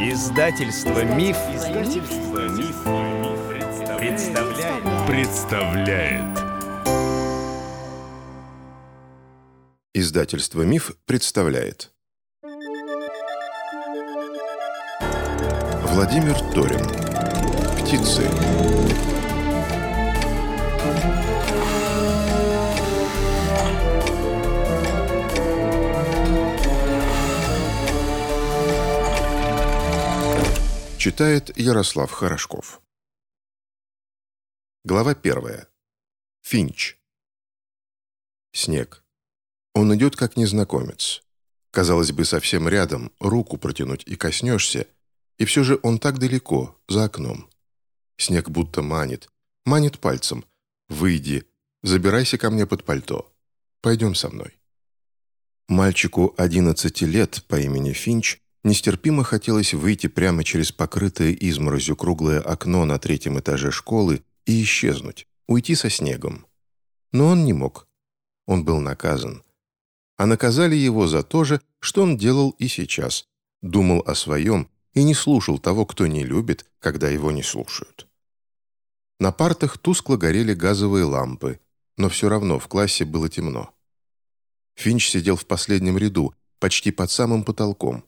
Издательство Миф, Издательство Миф, представляет. представляет. Издательство Миф представляет. Владимир Торин. Птицы. Читает Ярослав Хорошков. Глава первая. Финч. Снег. Он идет как незнакомец. Казалось бы, совсем рядом, руку протянуть и коснешься, и все же он так далеко, за окном. Снег будто манит, манит пальцем. «Выйди, забирайся ко мне под пальто. Пойдем со мной». Мальчику 11 лет по имени Финч Нестерпимо хотелось выйти прямо через покрытое изморозью круглое окно на третьем этаже школы и исчезнуть, уйти со снегом. Но он не мог. Он был наказан. А наказали его за то же, что он делал и сейчас. Думал о своем и не слушал того, кто не любит, когда его не слушают. На партах тускло горели газовые лампы, но все равно в классе было темно. Финч сидел в последнем ряду, почти под самым потолком.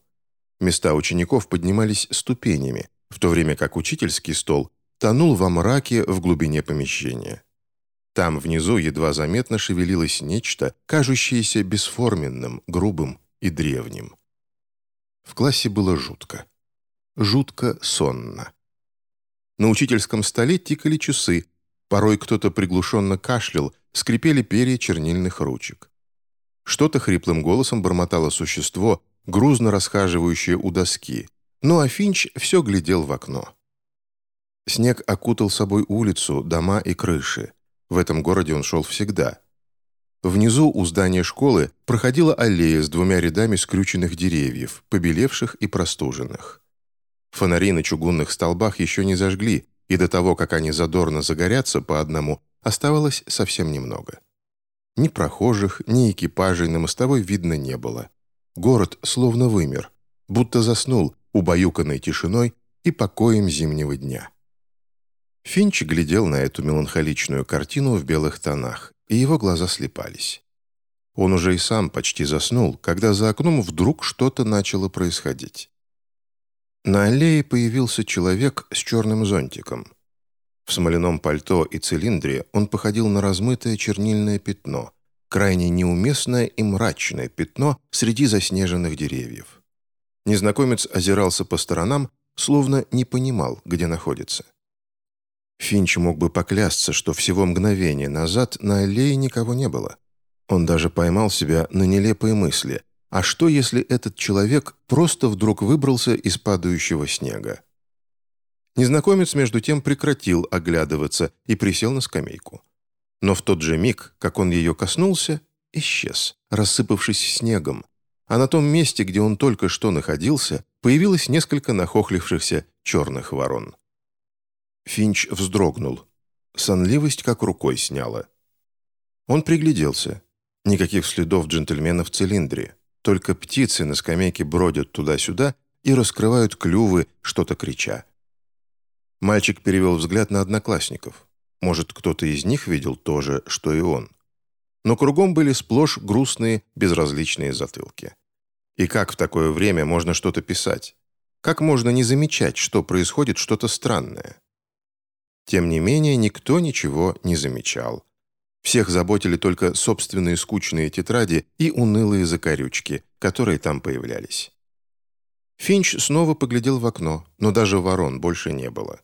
Места учеников поднимались ступенями, в то время как учительский стол тонул во мраке в глубине помещения. Там внизу едва заметно шевелилось нечто, кажущееся бесформенным, грубым и древним. В классе было жутко. Жутко сонно. На учительском столе тикали часы, порой кто-то приглушенно кашлял, скрипели перья чернильных ручек. Что-то хриплым голосом бормотало существо, грузно расхаживающее у доски, ну а Финч все глядел в окно. Снег окутал собой улицу, дома и крыши. В этом городе он шел всегда. Внизу у здания школы проходила аллея с двумя рядами скрюченных деревьев, побелевших и простуженных. Фонари на чугунных столбах еще не зажгли, и до того, как они задорно загорятся по одному, оставалось совсем немного. Ни прохожих, ни экипажей на мостовой видно не было. Город словно вымер, будто заснул, убаюканной тишиной и покоем зимнего дня. Финч глядел на эту меланхоличную картину в белых тонах, и его глаза слепались. Он уже и сам почти заснул, когда за окном вдруг что-то начало происходить. На аллее появился человек с черным зонтиком. В смоляном пальто и цилиндре он походил на размытое чернильное пятно, крайне неуместное и мрачное пятно среди заснеженных деревьев. Незнакомец озирался по сторонам, словно не понимал, где находится. Финч мог бы поклясться, что всего мгновение назад на аллее никого не было. Он даже поймал себя на нелепые мысли. А что, если этот человек просто вдруг выбрался из падающего снега? Незнакомец, между тем, прекратил оглядываться и присел на скамейку но в тот же миг, как он ее коснулся, исчез, рассыпавшись снегом, а на том месте, где он только что находился, появилось несколько нахохлившихся черных ворон. Финч вздрогнул. Сонливость как рукой сняла. Он пригляделся. Никаких следов джентльмена в цилиндре. Только птицы на скамейке бродят туда-сюда и раскрывают клювы, что-то крича. Мальчик перевел взгляд на одноклассников. Может, кто-то из них видел то же, что и он. Но кругом были сплошь грустные, безразличные затылки. И как в такое время можно что-то писать? Как можно не замечать, что происходит что-то странное? Тем не менее, никто ничего не замечал. Всех заботили только собственные скучные тетради и унылые закорючки, которые там появлялись. Финч снова поглядел в окно, но даже ворон больше не было.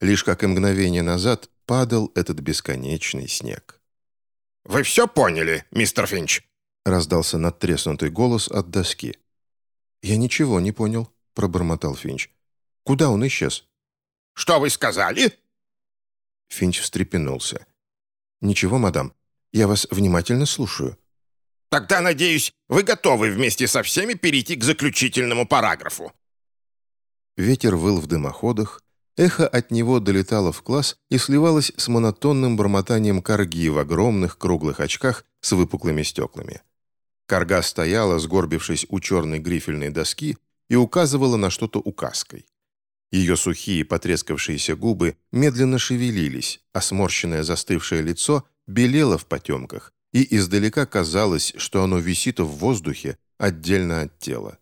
Лишь как и мгновение назад падал этот бесконечный снег. «Вы все поняли, мистер Финч?» раздался надтреснутый голос от доски. «Я ничего не понял», — пробормотал Финч. «Куда он исчез?» «Что вы сказали?» Финч встрепенулся. «Ничего, мадам. Я вас внимательно слушаю». «Тогда, надеюсь, вы готовы вместе со всеми перейти к заключительному параграфу». Ветер выл в дымоходах, Эхо от него долетало в класс и сливалось с монотонным бормотанием корги в огромных круглых очках с выпуклыми стеклами. Корга стояла, сгорбившись у черной грифельной доски, и указывала на что-то указкой. Ее сухие потрескавшиеся губы медленно шевелились, а сморщенное застывшее лицо белело в потемках, и издалека казалось, что оно висит в воздухе отдельно от тела.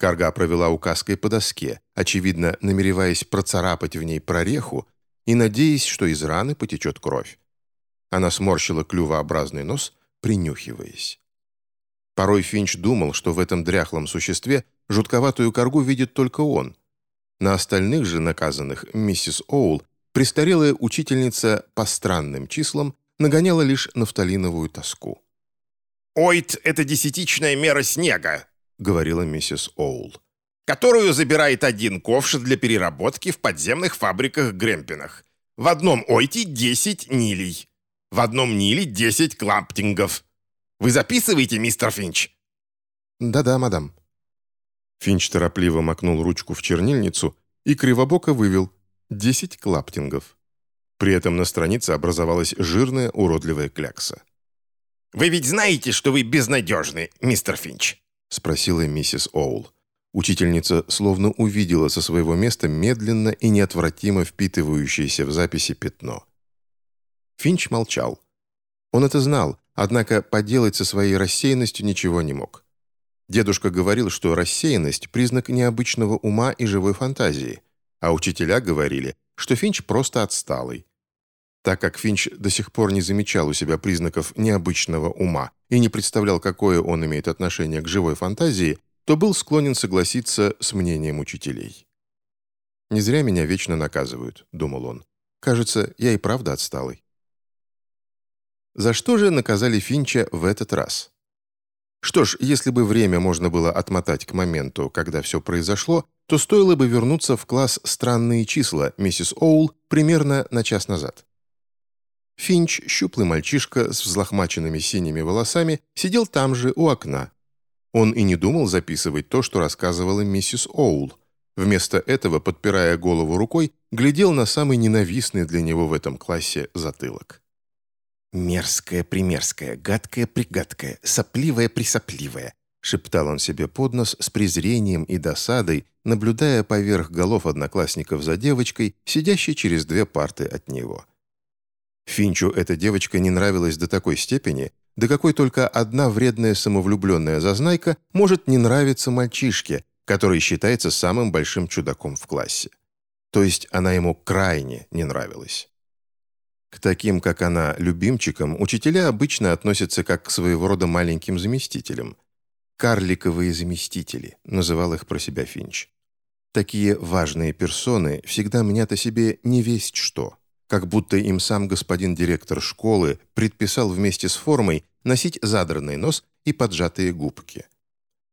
Карга провела указкой по доске, очевидно, намереваясь процарапать в ней прореху и надеясь, что из раны потечет кровь. Она сморщила клювообразный нос, принюхиваясь. Порой Финч думал, что в этом дряхлом существе жутковатую коргу видит только он. На остальных же наказанных миссис Оул престарелая учительница по странным числам нагоняла лишь нафталиновую тоску. «Ойт — это десятичная мера снега», — говорила миссис Оул, «которую забирает один ковш для переработки в подземных фабриках-гремпинах. В одном ойте 10 нилей. В одном ниле 10 кламптингов. Вы записываете, мистер Финч?» «Да-да, мадам». Финч торопливо макнул ручку в чернильницу и кривобоко вывел «десять клаптингов». При этом на странице образовалась жирная уродливая клякса. «Вы ведь знаете, что вы безнадежны, мистер Финч?» — спросила миссис Оул. Учительница словно увидела со своего места медленно и неотвратимо впитывающееся в записи пятно. Финч молчал. Он это знал, однако поделать со своей рассеянностью ничего не мог. Дедушка говорил, что рассеянность – признак необычного ума и живой фантазии, а учителя говорили, что Финч просто отсталый. Так как Финч до сих пор не замечал у себя признаков необычного ума и не представлял, какое он имеет отношение к живой фантазии, то был склонен согласиться с мнением учителей. «Не зря меня вечно наказывают», — думал он. «Кажется, я и правда отсталый». За что же наказали Финча в этот раз? Что ж, если бы время можно было отмотать к моменту, когда все произошло, то стоило бы вернуться в класс «Странные числа» миссис Оул примерно на час назад. Финч, щуплый мальчишка с взлохмаченными синими волосами, сидел там же, у окна. Он и не думал записывать то, что рассказывала миссис Оул. Вместо этого, подпирая голову рукой, глядел на самый ненавистный для него в этом классе затылок. «Мерзкая-примерзкая, гадкая-пригадкая, сопливая-присопливая», шептал он себе под нос с презрением и досадой, наблюдая поверх голов одноклассников за девочкой, сидящей через две парты от него. Финчу эта девочка не нравилась до такой степени, до какой только одна вредная самовлюбленная зазнайка может не нравиться мальчишке, который считается самым большим чудаком в классе. То есть она ему крайне не нравилась. К таким, как она, любимчикам, учителя обычно относятся как к своего рода маленьким заместителям. «Карликовые заместители», — называл их про себя Финч. Такие важные персоны всегда мнят о себе не весть что, как будто им сам господин директор школы предписал вместе с формой носить задранный нос и поджатые губки.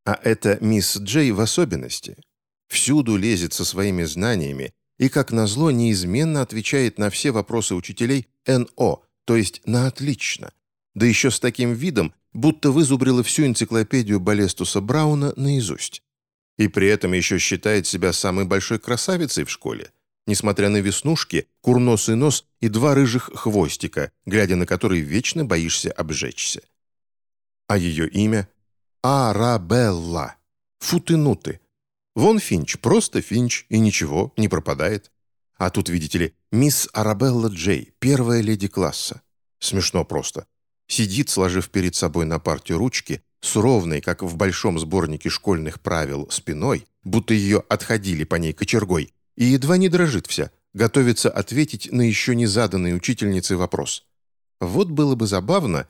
А это мисс Джей в особенности. Всюду лезет со своими знаниями и, как назло, неизменно отвечает на все вопросы учителей «НО», то есть на «отлично». Да еще с таким видом, будто вызубрила всю энциклопедию Балестуса Брауна наизусть. И при этом еще считает себя самой большой красавицей в школе, несмотря на веснушки, курносый нос и два рыжих хвостика, глядя на которые вечно боишься обжечься. А ее имя — Арабелла. Футынуты. Вон Финч, просто Финч, и ничего, не пропадает. А тут, видите ли, мисс Арабелла Джей, первая леди класса. Смешно просто. Сидит, сложив перед собой на партию ручки, с ровной, как в большом сборнике школьных правил, спиной, будто ее отходили по ней кочергой, и едва не дрожит вся, готовится ответить на еще не заданный учительнице вопрос. Вот было бы забавно...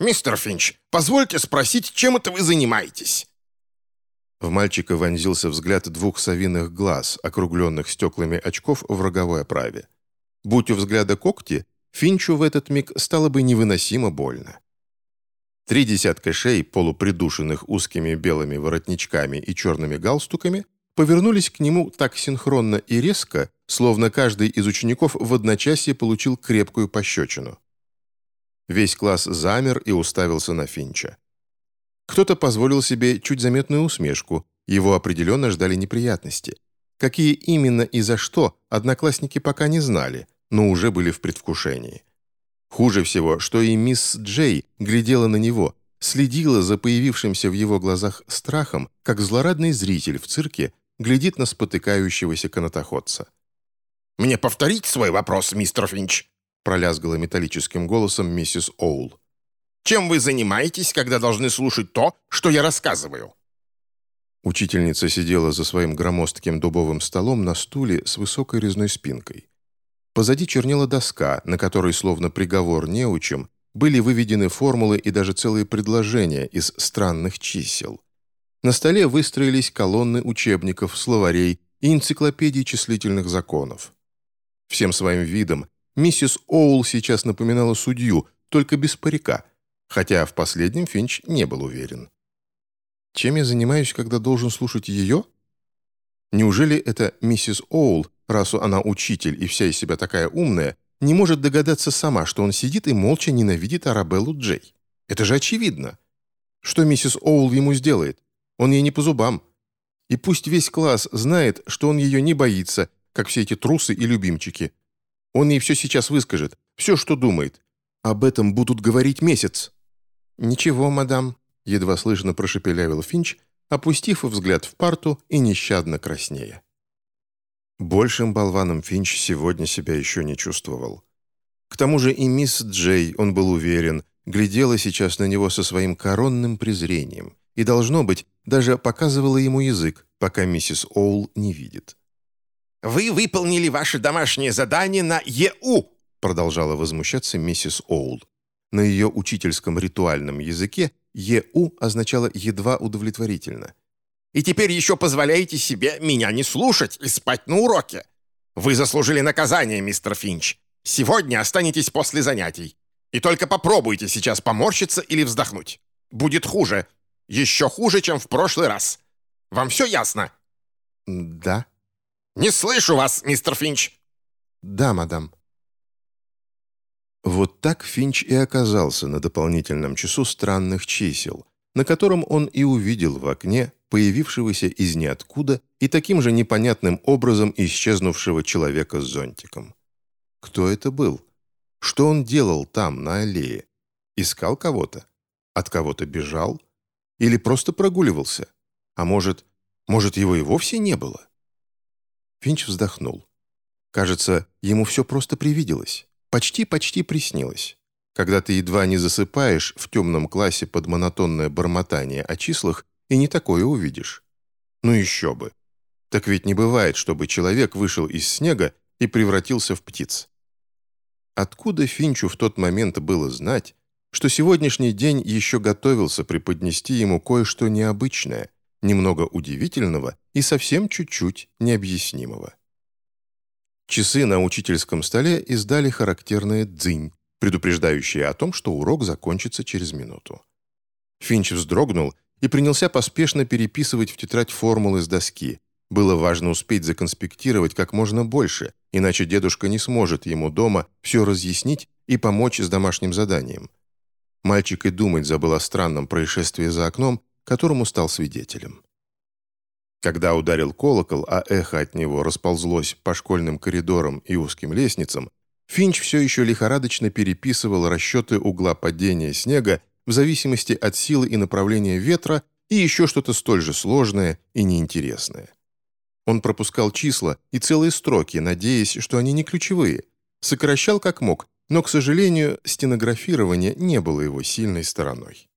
«Мистер Финч, позвольте спросить, чем это вы занимаетесь?» В мальчика вонзился взгляд двух совиных глаз, округленных стеклами очков в роговой оправе. Будь у взгляда когти, Финчу в этот миг стало бы невыносимо больно. Три десятка шей, полупридушенных узкими белыми воротничками и черными галстуками, повернулись к нему так синхронно и резко, словно каждый из учеников в одночасье получил крепкую пощечину. Весь класс замер и уставился на Финча. Кто-то позволил себе чуть заметную усмешку, его определенно ждали неприятности. Какие именно и за что, одноклассники пока не знали, но уже были в предвкушении. Хуже всего, что и мисс Джей глядела на него, следила за появившимся в его глазах страхом, как злорадный зритель в цирке глядит на спотыкающегося канатоходца. «Мне повторить свой вопрос, мистер Финч?» пролязгала металлическим голосом миссис Оул. «Чем вы занимаетесь, когда должны слушать то, что я рассказываю?» Учительница сидела за своим громоздким дубовым столом на стуле с высокой резной спинкой. Позади чернела доска, на которой, словно приговор неучим, были выведены формулы и даже целые предложения из странных чисел. На столе выстроились колонны учебников, словарей и энциклопедий числительных законов. Всем своим видом миссис Оул сейчас напоминала судью, только без парика, хотя в последнем Финч не был уверен. Чем я занимаюсь, когда должен слушать ее? Неужели это миссис Оул, раз она учитель и вся из себя такая умная, не может догадаться сама, что он сидит и молча ненавидит Арабеллу Джей? Это же очевидно. Что миссис Оул ему сделает? Он ей не по зубам. И пусть весь класс знает, что он ее не боится, как все эти трусы и любимчики. Он ей все сейчас выскажет, все, что думает. Об этом будут говорить месяц. «Ничего, мадам», — едва слышно прошепелявил Финч, опустив взгляд в парту и нещадно краснея. Большим болваном Финч сегодня себя еще не чувствовал. К тому же и мисс Джей, он был уверен, глядела сейчас на него со своим коронным презрением и, должно быть, даже показывала ему язык, пока миссис Оул не видит. «Вы выполнили ваше домашнее задание на ЕУ!» продолжала возмущаться миссис Оул. На ее учительском ритуальном языке «ЕУ» означало «едва удовлетворительно». И теперь еще позволяете себе меня не слушать и спать на уроке. Вы заслужили наказание, мистер Финч. Сегодня останетесь после занятий. И только попробуйте сейчас поморщиться или вздохнуть. Будет хуже. Еще хуже, чем в прошлый раз. Вам все ясно?» «Да». «Не слышу вас, мистер Финч». «Да, мадам». Вот так Финч и оказался на дополнительном часу странных чисел, на котором он и увидел в окне появившегося из ниоткуда и таким же непонятным образом исчезнувшего человека с зонтиком. Кто это был? Что он делал там, на аллее? Искал кого-то? От кого-то бежал? Или просто прогуливался? А может, может, его и вовсе не было? Финч вздохнул. Кажется, ему все просто привиделось. Почти-почти приснилось. Когда ты едва не засыпаешь в темном классе под монотонное бормотание о числах и не такое увидишь. Ну еще бы. Так ведь не бывает, чтобы человек вышел из снега и превратился в птиц. Откуда Финчу в тот момент было знать, что сегодняшний день еще готовился преподнести ему кое-что необычное, немного удивительного и совсем чуть-чуть необъяснимого. Часы на учительском столе издали характерное «дзынь», предупреждающее о том, что урок закончится через минуту. Финч вздрогнул и принялся поспешно переписывать в тетрадь формулы с доски. Было важно успеть законспектировать как можно больше, иначе дедушка не сможет ему дома все разъяснить и помочь с домашним заданием. Мальчик и думать забыл о странном происшествии за окном, которому стал свидетелем. Когда ударил колокол, а эхо от него расползлось по школьным коридорам и узким лестницам, Финч все еще лихорадочно переписывал расчеты угла падения снега в зависимости от силы и направления ветра и еще что-то столь же сложное и неинтересное. Он пропускал числа и целые строки, надеясь, что они не ключевые, сокращал как мог, но, к сожалению, стенографирование не было его сильной стороной.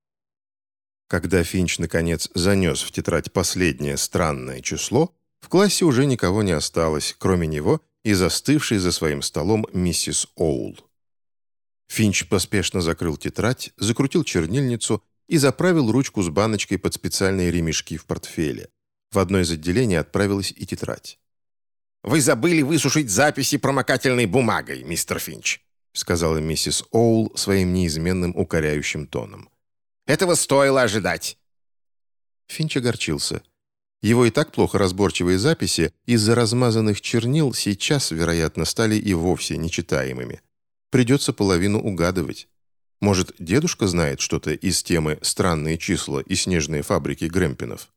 Когда Финч, наконец, занес в тетрадь последнее странное число, в классе уже никого не осталось, кроме него и застывшей за своим столом миссис Оул. Финч поспешно закрыл тетрадь, закрутил чернильницу и заправил ручку с баночкой под специальные ремешки в портфеле. В одно из отделений отправилась и тетрадь. «Вы забыли высушить записи промокательной бумагой, мистер Финч», сказала миссис Оул своим неизменным укоряющим тоном. «Этого стоило ожидать». Финч огорчился. Его и так плохо разборчивые записи из-за размазанных чернил сейчас, вероятно, стали и вовсе нечитаемыми. Придется половину угадывать. Может, дедушка знает что-то из темы «Странные числа» и «Снежные фабрики Грэмпинов»?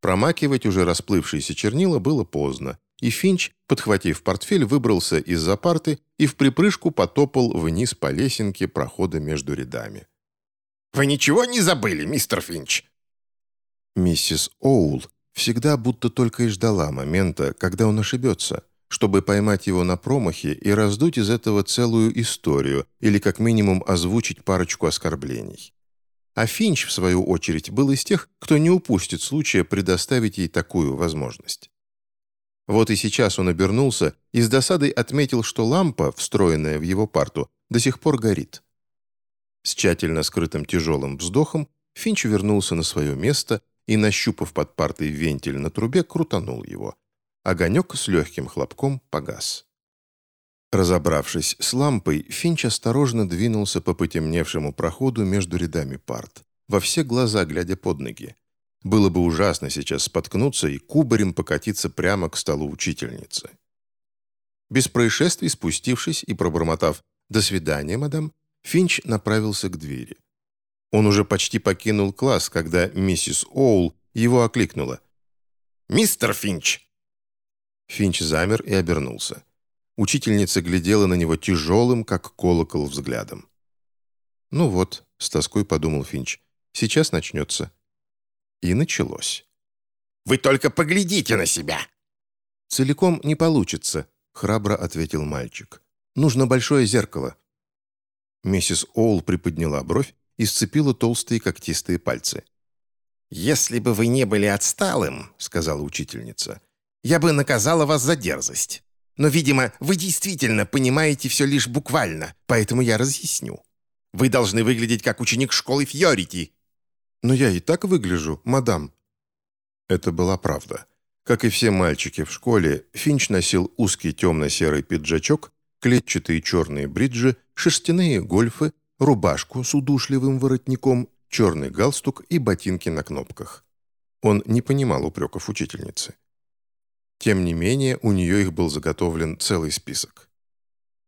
Промакивать уже расплывшиеся чернила было поздно, и Финч, подхватив портфель, выбрался из-за парты и в припрыжку потопал вниз по лесенке прохода между рядами. Вы ничего не забыли, мистер Финч?» Миссис Оул всегда будто только и ждала момента, когда он ошибется, чтобы поймать его на промахе и раздуть из этого целую историю или как минимум озвучить парочку оскорблений. А Финч, в свою очередь, был из тех, кто не упустит случая предоставить ей такую возможность. Вот и сейчас он обернулся и с досадой отметил, что лампа, встроенная в его парту, до сих пор горит. С тщательно скрытым тяжелым вздохом Финч вернулся на свое место и, нащупав под партой вентиль на трубе, крутанул его. Огонек с легким хлопком погас. Разобравшись с лампой, Финч осторожно двинулся по потемневшему проходу между рядами парт, во все глаза глядя под ноги. Было бы ужасно сейчас споткнуться и кубарем покатиться прямо к столу учительницы. Без происшествий спустившись и пробормотав «До свидания, мадам», Финч направился к двери. Он уже почти покинул класс, когда миссис Оул его окликнула. «Мистер Финч!» Финч замер и обернулся. Учительница глядела на него тяжелым, как колокол, взглядом. «Ну вот», — с тоской подумал Финч, — «сейчас начнется». И началось. «Вы только поглядите на себя!» «Целиком не получится», — храбро ответил мальчик. «Нужно большое зеркало». Миссис Оул приподняла бровь и сцепила толстые когтистые пальцы. «Если бы вы не были отсталым», — сказала учительница, — «я бы наказала вас за дерзость. Но, видимо, вы действительно понимаете все лишь буквально, поэтому я разъясню. Вы должны выглядеть как ученик школы Фьорити, «Но я и так выгляжу, мадам». Это была правда. Как и все мальчики в школе, Финч носил узкий темно-серый пиджачок, клетчатые черные бриджи, шерстяные гольфы, рубашку с удушливым воротником, черный галстук и ботинки на кнопках. Он не понимал упреков учительницы. Тем не менее, у нее их был заготовлен целый список.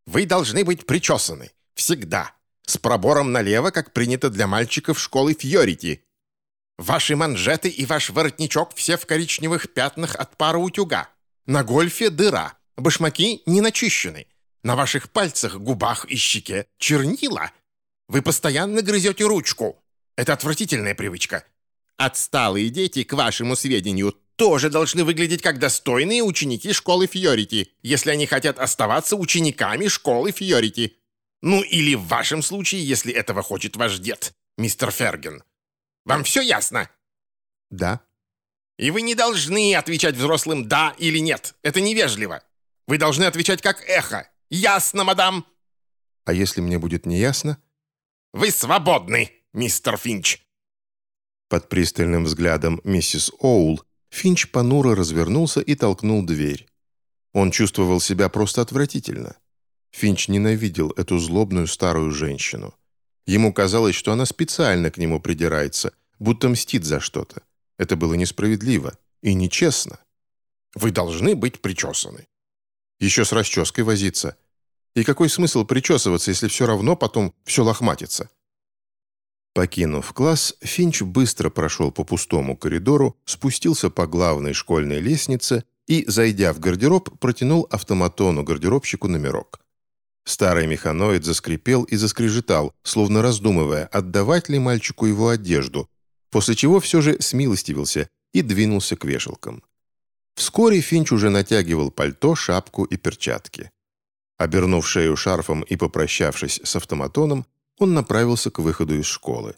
«Вы должны быть причесаны. Всегда с пробором налево, как принято для мальчиков школы Фьорити. Ваши манжеты и ваш воротничок все в коричневых пятнах от пара утюга. На гольфе дыра, башмаки не начищены. На ваших пальцах, губах и щеке чернила. Вы постоянно грызете ручку. Это отвратительная привычка. Отсталые дети, к вашему сведению, тоже должны выглядеть как достойные ученики школы Фьорити, если они хотят оставаться учениками школы Фьорити. Ну или в вашем случае, если этого хочет ваш дед, мистер Ферген. Вам все ясно?» «Да». «И вы не должны отвечать взрослым «да» или «нет». Это невежливо. Вы должны отвечать как эхо. Ясно, мадам?» «А если мне будет неясно?» «Вы свободны, мистер Финч». Под пристальным взглядом миссис Оул Финч понуро развернулся и толкнул дверь. Он чувствовал себя просто отвратительно. Финч ненавидел эту злобную старую женщину. Ему казалось, что она специально к нему придирается, будто мстит за что-то. Это было несправедливо и нечестно. Вы должны быть причесаны. Еще с расческой возиться. И какой смысл причесываться, если все равно потом все лохматится? Покинув класс, Финч быстро прошел по пустому коридору, спустился по главной школьной лестнице и, зайдя в гардероб, протянул автоматону гардеробщику номерок. Старый механоид заскрипел и заскрежетал, словно раздумывая, отдавать ли мальчику его одежду, после чего все же смилостивился и двинулся к вешалкам. Вскоре Финч уже натягивал пальто, шапку и перчатки. Обернув шею шарфом и попрощавшись с автоматоном, он направился к выходу из школы.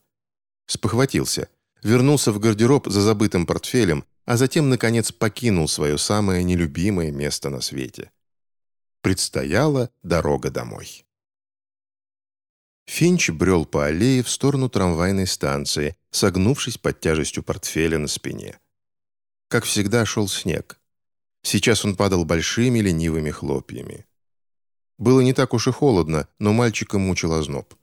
Спохватился, вернулся в гардероб за забытым портфелем, а затем, наконец, покинул свое самое нелюбимое место на свете – Предстояла дорога домой. Финч брел по аллее в сторону трамвайной станции, согнувшись под тяжестью портфеля на спине. Как всегда, шел снег. Сейчас он падал большими ленивыми хлопьями. Было не так уж и холодно, но мальчика мучил озноб.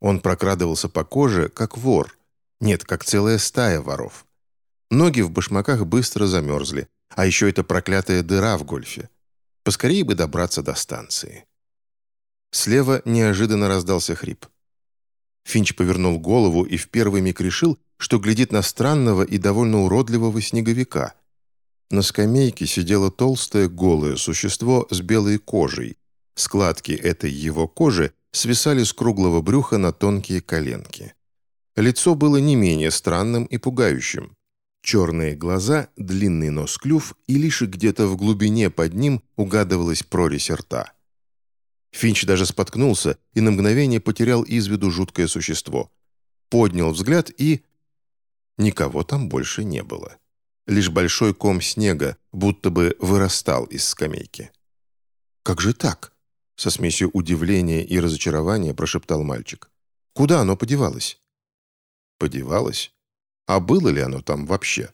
Он прокрадывался по коже, как вор. Нет, как целая стая воров. Ноги в башмаках быстро замерзли, а еще эта проклятая дыра в гольфе. Поскорее бы добраться до станции. Слева неожиданно раздался хрип. Финч повернул голову и в первый миг решил, что глядит на странного и довольно уродливого снеговика. На скамейке сидело толстое голое существо с белой кожей. Складки этой его кожи свисали с круглого брюха на тонкие коленки. Лицо было не менее странным и пугающим. Черные глаза, длинный нос-клюв, и лишь где-то в глубине под ним угадывалась прорезь рта. Финч даже споткнулся и на мгновение потерял из виду жуткое существо. Поднял взгляд и... Никого там больше не было. Лишь большой ком снега будто бы вырастал из скамейки. «Как же так?» — со смесью удивления и разочарования прошептал мальчик. «Куда оно подевалось?» «Подевалось? А было ли оно там вообще?»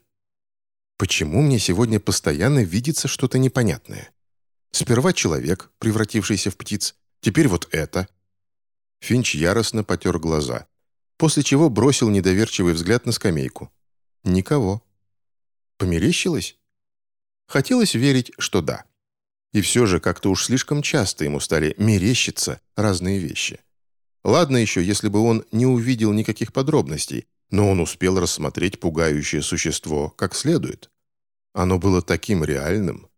«Почему мне сегодня постоянно видится что-то непонятное? Сперва человек, превратившийся в птиц, теперь вот это». Финч яростно потер глаза, после чего бросил недоверчивый взгляд на скамейку. «Никого». «Померещилось?» Хотелось верить, что да. И все же как-то уж слишком часто ему стали мерещиться разные вещи. Ладно еще, если бы он не увидел никаких подробностей, но он успел рассмотреть пугающее существо как следует. Оно было таким реальным.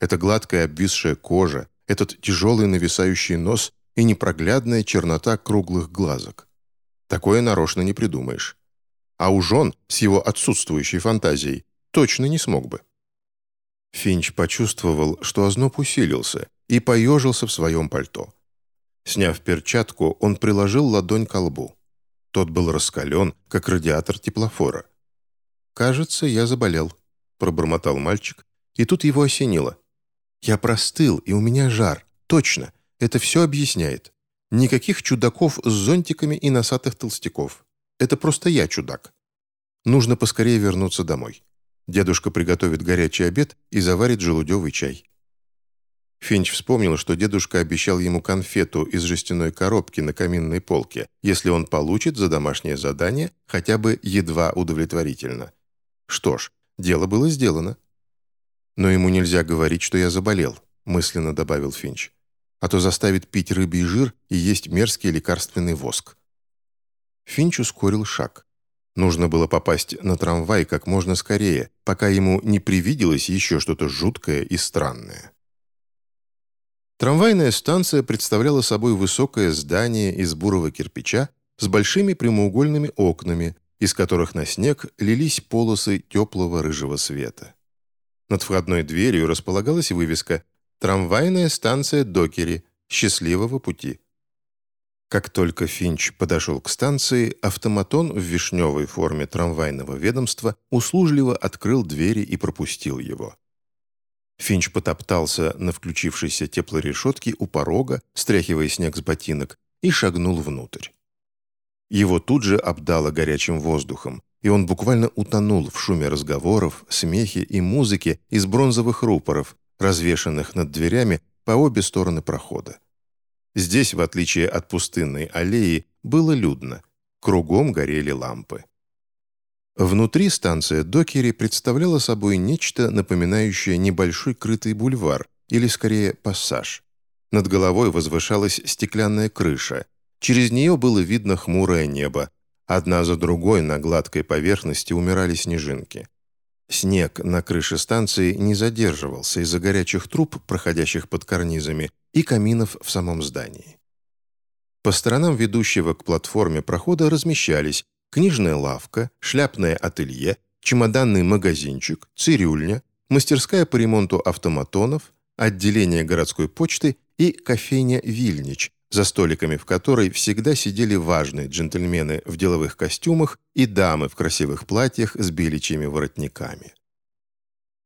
Эта гладкая обвисшая кожа, этот тяжелый нависающий нос и непроглядная чернота круглых глазок. Такое нарочно не придумаешь. А уж он, с его отсутствующей фантазией, точно не смог бы. Финч почувствовал, что озноб усилился, и поежился в своем пальто. Сняв перчатку, он приложил ладонь к лбу. Тот был раскален, как радиатор теплофора. «Кажется, я заболел», — пробормотал мальчик, и тут его осенило. «Я простыл, и у меня жар. Точно, это все объясняет. Никаких чудаков с зонтиками и носатых толстяков. Это просто я чудак. Нужно поскорее вернуться домой. Дедушка приготовит горячий обед и заварит желудевый чай. Финч вспомнил, что дедушка обещал ему конфету из жестяной коробки на каминной полке, если он получит за домашнее задание хотя бы едва удовлетворительно. Что ж, дело было сделано. «Но ему нельзя говорить, что я заболел», — мысленно добавил Финч. «А то заставит пить рыбий жир и есть мерзкий лекарственный воск». Финч ускорил шаг. Нужно было попасть на трамвай как можно скорее, пока ему не привиделось еще что-то жуткое и странное. Трамвайная станция представляла собой высокое здание из бурого кирпича с большими прямоугольными окнами, из которых на снег лились полосы теплого рыжего света. Над входной дверью располагалась вывеска «Трамвайная станция Докери. Счастливого пути». Как только Финч подошел к станции, автоматон в вишневой форме трамвайного ведомства услужливо открыл двери и пропустил его. Финч потоптался на включившейся теплорешетке у порога, стряхивая снег с ботинок, и шагнул внутрь. Его тут же обдало горячим воздухом, и он буквально утонул в шуме разговоров, смехе и музыке из бронзовых рупоров, развешанных над дверями по обе стороны прохода. Здесь, в отличие от пустынной аллеи, было людно. Кругом горели лампы. Внутри станция Докери представляла собой нечто, напоминающее небольшой крытый бульвар, или скорее пассаж. Над головой возвышалась стеклянная крыша. Через нее было видно хмурое небо. Одна за другой на гладкой поверхности умирали снежинки. Снег на крыше станции не задерживался из-за горячих труб, проходящих под карнизами, и каминов в самом здании. По сторонам ведущего к платформе прохода размещались книжная лавка, шляпное ателье, чемоданный магазинчик, цирюльня, мастерская по ремонту автоматонов, отделение городской почты и кофейня «Вильнич», за столиками в которой всегда сидели важные джентльмены в деловых костюмах и дамы в красивых платьях с беличьими воротниками.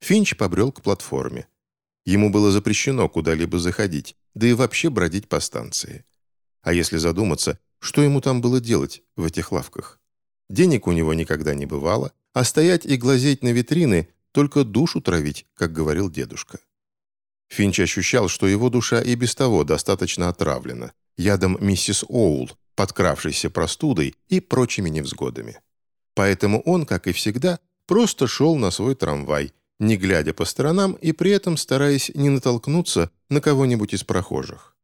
Финч побрел к платформе. Ему было запрещено куда-либо заходить, да и вообще бродить по станции. А если задуматься, что ему там было делать в этих лавках? Денег у него никогда не бывало, а стоять и глазеть на витрины – только душу травить, как говорил дедушка. Финч ощущал, что его душа и без того достаточно отравлена ядом миссис Оул, подкравшейся простудой и прочими невзгодами. Поэтому он, как и всегда, просто шел на свой трамвай, не глядя по сторонам и при этом стараясь не натолкнуться на кого-нибудь из прохожих.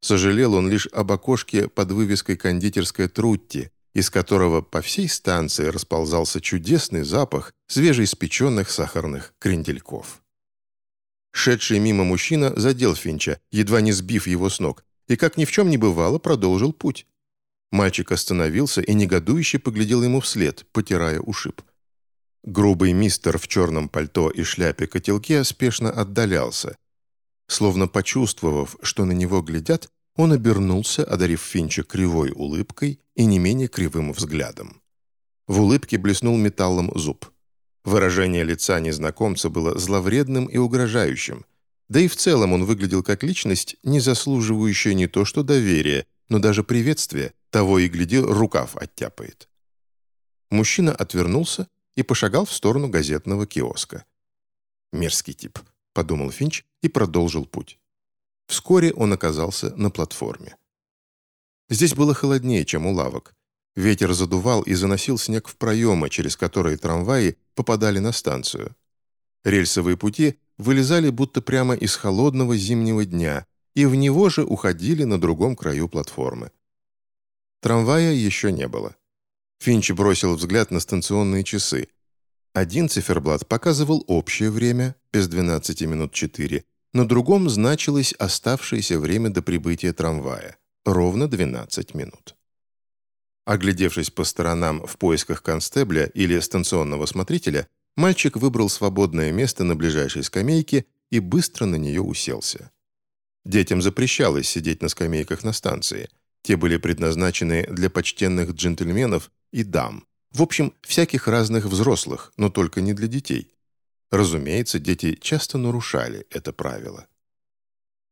Сожалел он лишь об окошке под вывеской «Кондитерская Трутти», из которого по всей станции расползался чудесный запах свежеиспеченных сахарных крендельков. Шедший мимо мужчина задел Финча, едва не сбив его с ног, и, как ни в чем не бывало, продолжил путь. Мальчик остановился и негодующе поглядел ему вслед, потирая ушиб. Грубый мистер в черном пальто и шляпе-котелке спешно отдалялся. Словно почувствовав, что на него глядят, он обернулся, одарив Финча кривой улыбкой и не менее кривым взглядом. В улыбке блеснул металлом зуб. Выражение лица незнакомца было зловредным и угрожающим. Да и в целом он выглядел как личность, не заслуживающая не то что доверия, но даже приветствия, того и гляди, рукав оттяпает. Мужчина отвернулся и пошагал в сторону газетного киоска. «Мерзкий тип», — подумал Финч и продолжил путь. Вскоре он оказался на платформе. Здесь было холоднее, чем у лавок. Ветер задувал и заносил снег в проемы, через которые трамваи попадали на станцию. Рельсовые пути вылезали будто прямо из холодного зимнего дня, и в него же уходили на другом краю платформы. Трамвая еще не было. Финч бросил взгляд на станционные часы. Один циферблат показывал общее время, без 12 минут 4, на другом значилось оставшееся время до прибытия трамвая – ровно 12 минут. Оглядевшись по сторонам в поисках констебля или станционного смотрителя, мальчик выбрал свободное место на ближайшей скамейке и быстро на нее уселся. Детям запрещалось сидеть на скамейках на станции. Те были предназначены для почтенных джентльменов и дам. В общем, всяких разных взрослых, но только не для детей. Разумеется, дети часто нарушали это правило.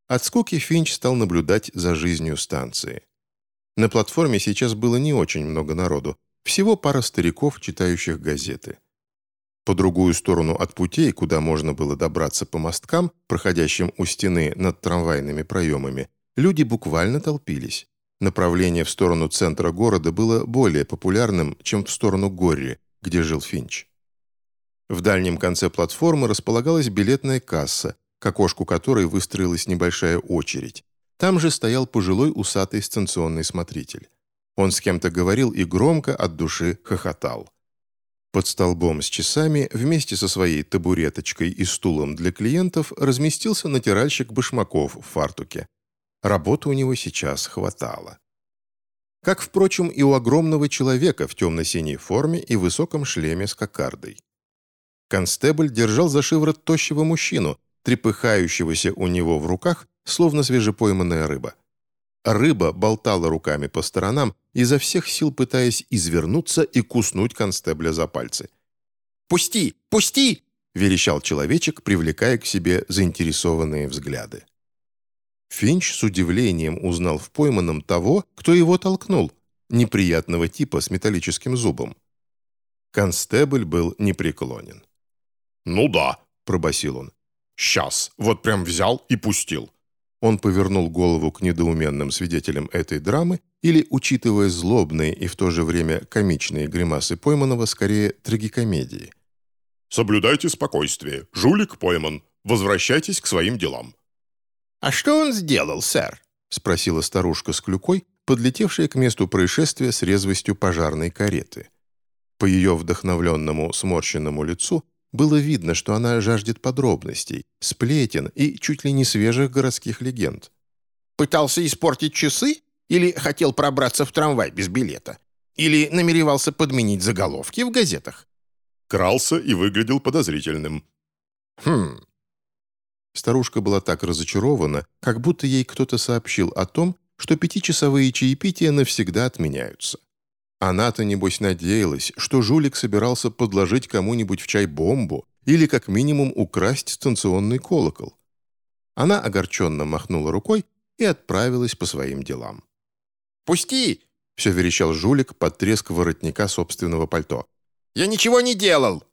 От скуки Финч стал наблюдать за жизнью станции. На платформе сейчас было не очень много народу, всего пара стариков, читающих газеты. По другую сторону от путей, куда можно было добраться по мосткам, проходящим у стены над трамвайными проемами, люди буквально толпились. Направление в сторону центра города было более популярным, чем в сторону Горри, где жил Финч. В дальнем конце платформы располагалась билетная касса, к окошку которой выстроилась небольшая очередь. Там же стоял пожилой усатый станционный смотритель. Он с кем-то говорил и громко от души хохотал. Под столбом с часами вместе со своей табуреточкой и стулом для клиентов разместился натиральщик башмаков в фартуке. Работы у него сейчас хватало. Как, впрочем, и у огромного человека в темно-синей форме и высоком шлеме с кокардой. Констебль держал за шиворот тощего мужчину, трепыхающегося у него в руках, словно свежепойманная рыба. Рыба болтала руками по сторонам, изо всех сил пытаясь извернуться и куснуть констебля за пальцы. «Пусти! Пусти!» – верещал человечек, привлекая к себе заинтересованные взгляды. Финч с удивлением узнал в пойманном того, кто его толкнул, неприятного типа с металлическим зубом. Констебль был непреклонен. «Ну да», — пробасил он. «Сейчас, вот прям взял и пустил». Он повернул голову к недоуменным свидетелям этой драмы или, учитывая злобные и в то же время комичные гримасы пойманного, скорее трагикомедии. «Соблюдайте спокойствие. Жулик пойман. Возвращайтесь к своим делам». «А что он сделал, сэр?» — спросила старушка с клюкой, подлетевшая к месту происшествия с резвостью пожарной кареты. По ее вдохновленному сморщенному лицу было видно, что она жаждет подробностей, сплетен и чуть ли не свежих городских легенд. «Пытался испортить часы? Или хотел пробраться в трамвай без билета? Или намеревался подменить заголовки в газетах?» Крался и выглядел подозрительным. «Хм...» Старушка была так разочарована, как будто ей кто-то сообщил о том, что пятичасовые чаепития навсегда отменяются. Она-то, небось, надеялась, что жулик собирался подложить кому-нибудь в чай бомбу или, как минимум, украсть станционный колокол. Она огорченно махнула рукой и отправилась по своим делам. «Пусти!» — все верещал жулик под треск воротника собственного пальто. «Я ничего не делал!»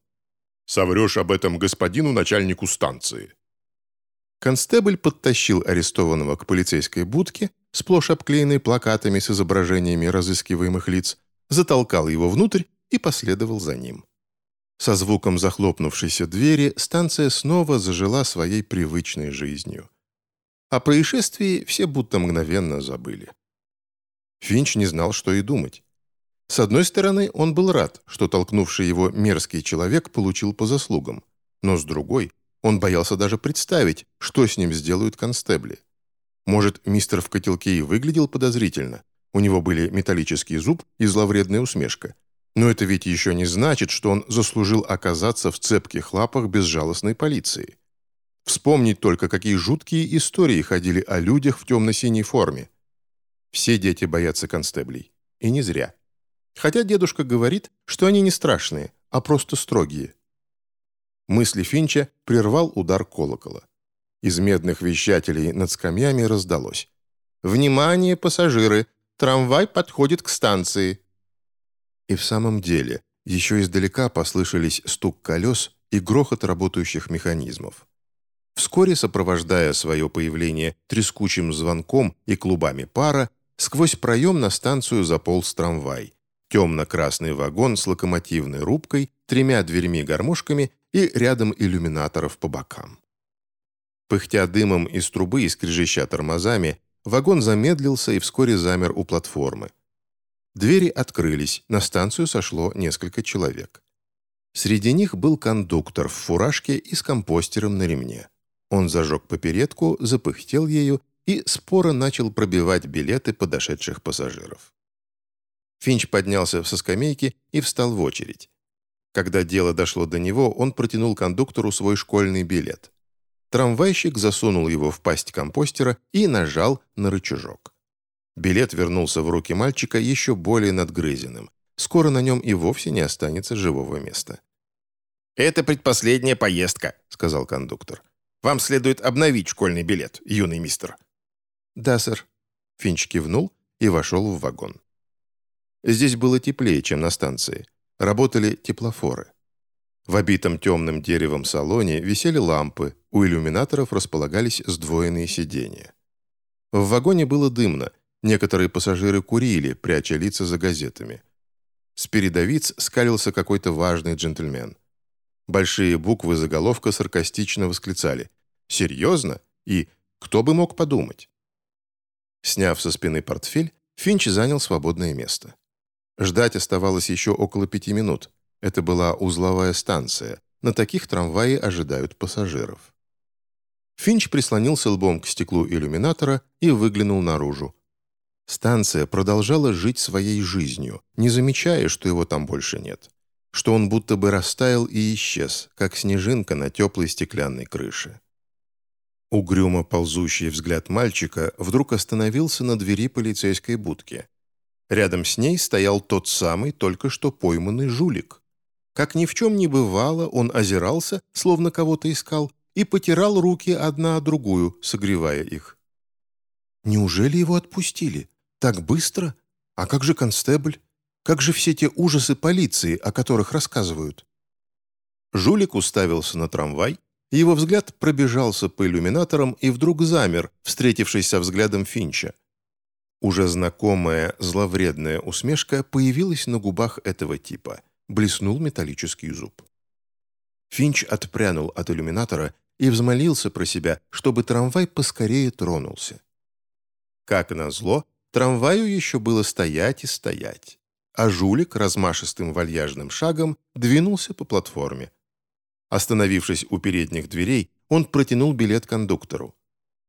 «Соврешь об этом господину начальнику станции». Констебль подтащил арестованного к полицейской будке, сплошь обклеенной плакатами с изображениями разыскиваемых лиц, затолкал его внутрь и последовал за ним. Со звуком захлопнувшейся двери станция снова зажила своей привычной жизнью. О происшествии все будто мгновенно забыли. Финч не знал, что и думать. С одной стороны, он был рад, что толкнувший его мерзкий человек получил по заслугам, но с другой, он боялся даже представить, что с ним сделают констебли. Может, мистер в котелке и выглядел подозрительно, У него были металлический зуб и зловредная усмешка. Но это ведь еще не значит, что он заслужил оказаться в цепких лапах безжалостной полиции. Вспомнить только, какие жуткие истории ходили о людях в темно-синей форме. Все дети боятся констеблей. И не зря. Хотя дедушка говорит, что они не страшные, а просто строгие. Мысли Финча прервал удар колокола. Из медных вещателей над скамьями раздалось. «Внимание, пассажиры! Трамвай подходит к станции!» И в самом деле, еще издалека послышались стук колес и грохот работающих механизмов. Вскоре, сопровождая свое появление трескучим звонком и клубами пара, сквозь проем на станцию заполз трамвай. Темно-красный вагон с локомотивной рубкой, тремя дверьми-гармошками и рядом иллюминаторов по бокам. Пыхтя дымом из трубы и скрежеща тормозами, вагон замедлился и вскоре замер у платформы. Двери открылись, на станцию сошло несколько человек. Среди них был кондуктор в фуражке и с компостером на ремне. Он зажег попередку, запыхтел ею и споро начал пробивать билеты подошедших пассажиров. Финч поднялся со скамейки и встал в очередь. Когда дело дошло до него, он протянул кондуктору свой школьный билет. Трамвайщик засунул его в пасть компостера и нажал на рычажок. Билет вернулся в руки мальчика еще более надгрызенным. Скоро на нем и вовсе не останется живого места. «Это предпоследняя поездка», — сказал кондуктор. «Вам следует обновить школьный билет, юный мистер». «Да, сэр». Финч кивнул и вошел в вагон. Здесь было теплее, чем на станции. Работали теплофоры. В обитом темным деревом салоне висели лампы, у иллюминаторов располагались сдвоенные сиденья. В вагоне было дымно, некоторые пассажиры курили, пряча лица за газетами. С передовиц скалился какой-то важный джентльмен. Большие буквы заголовка саркастично восклицали «Серьезно?» и «Кто бы мог подумать?» Сняв со спины портфель, Финч занял свободное место. Ждать оставалось еще около пяти минут. Это была узловая станция. На таких трамваи ожидают пассажиров. Финч прислонился лбом к стеклу иллюминатора и выглянул наружу. Станция продолжала жить своей жизнью, не замечая, что его там больше нет. Что он будто бы растаял и исчез, как снежинка на теплой стеклянной крыше. Угрюмо ползущий взгляд мальчика вдруг остановился на двери полицейской будки. Рядом с ней стоял тот самый, только что пойманный жулик. Как ни в чем не бывало, он озирался, словно кого-то искал, и потирал руки одна о другую, согревая их. Неужели его отпустили? Так быстро? А как же констебль? Как же все те ужасы полиции, о которых рассказывают? Жулик уставился на трамвай, его взгляд пробежался по иллюминаторам и вдруг замер, встретившись со взглядом Финча – уже знакомая зловредная усмешка появилась на губах этого типа. Блеснул металлический зуб. Финч отпрянул от иллюминатора и взмолился про себя, чтобы трамвай поскорее тронулся. Как назло, трамваю еще было стоять и стоять, а жулик размашистым вальяжным шагом двинулся по платформе. Остановившись у передних дверей, он протянул билет кондуктору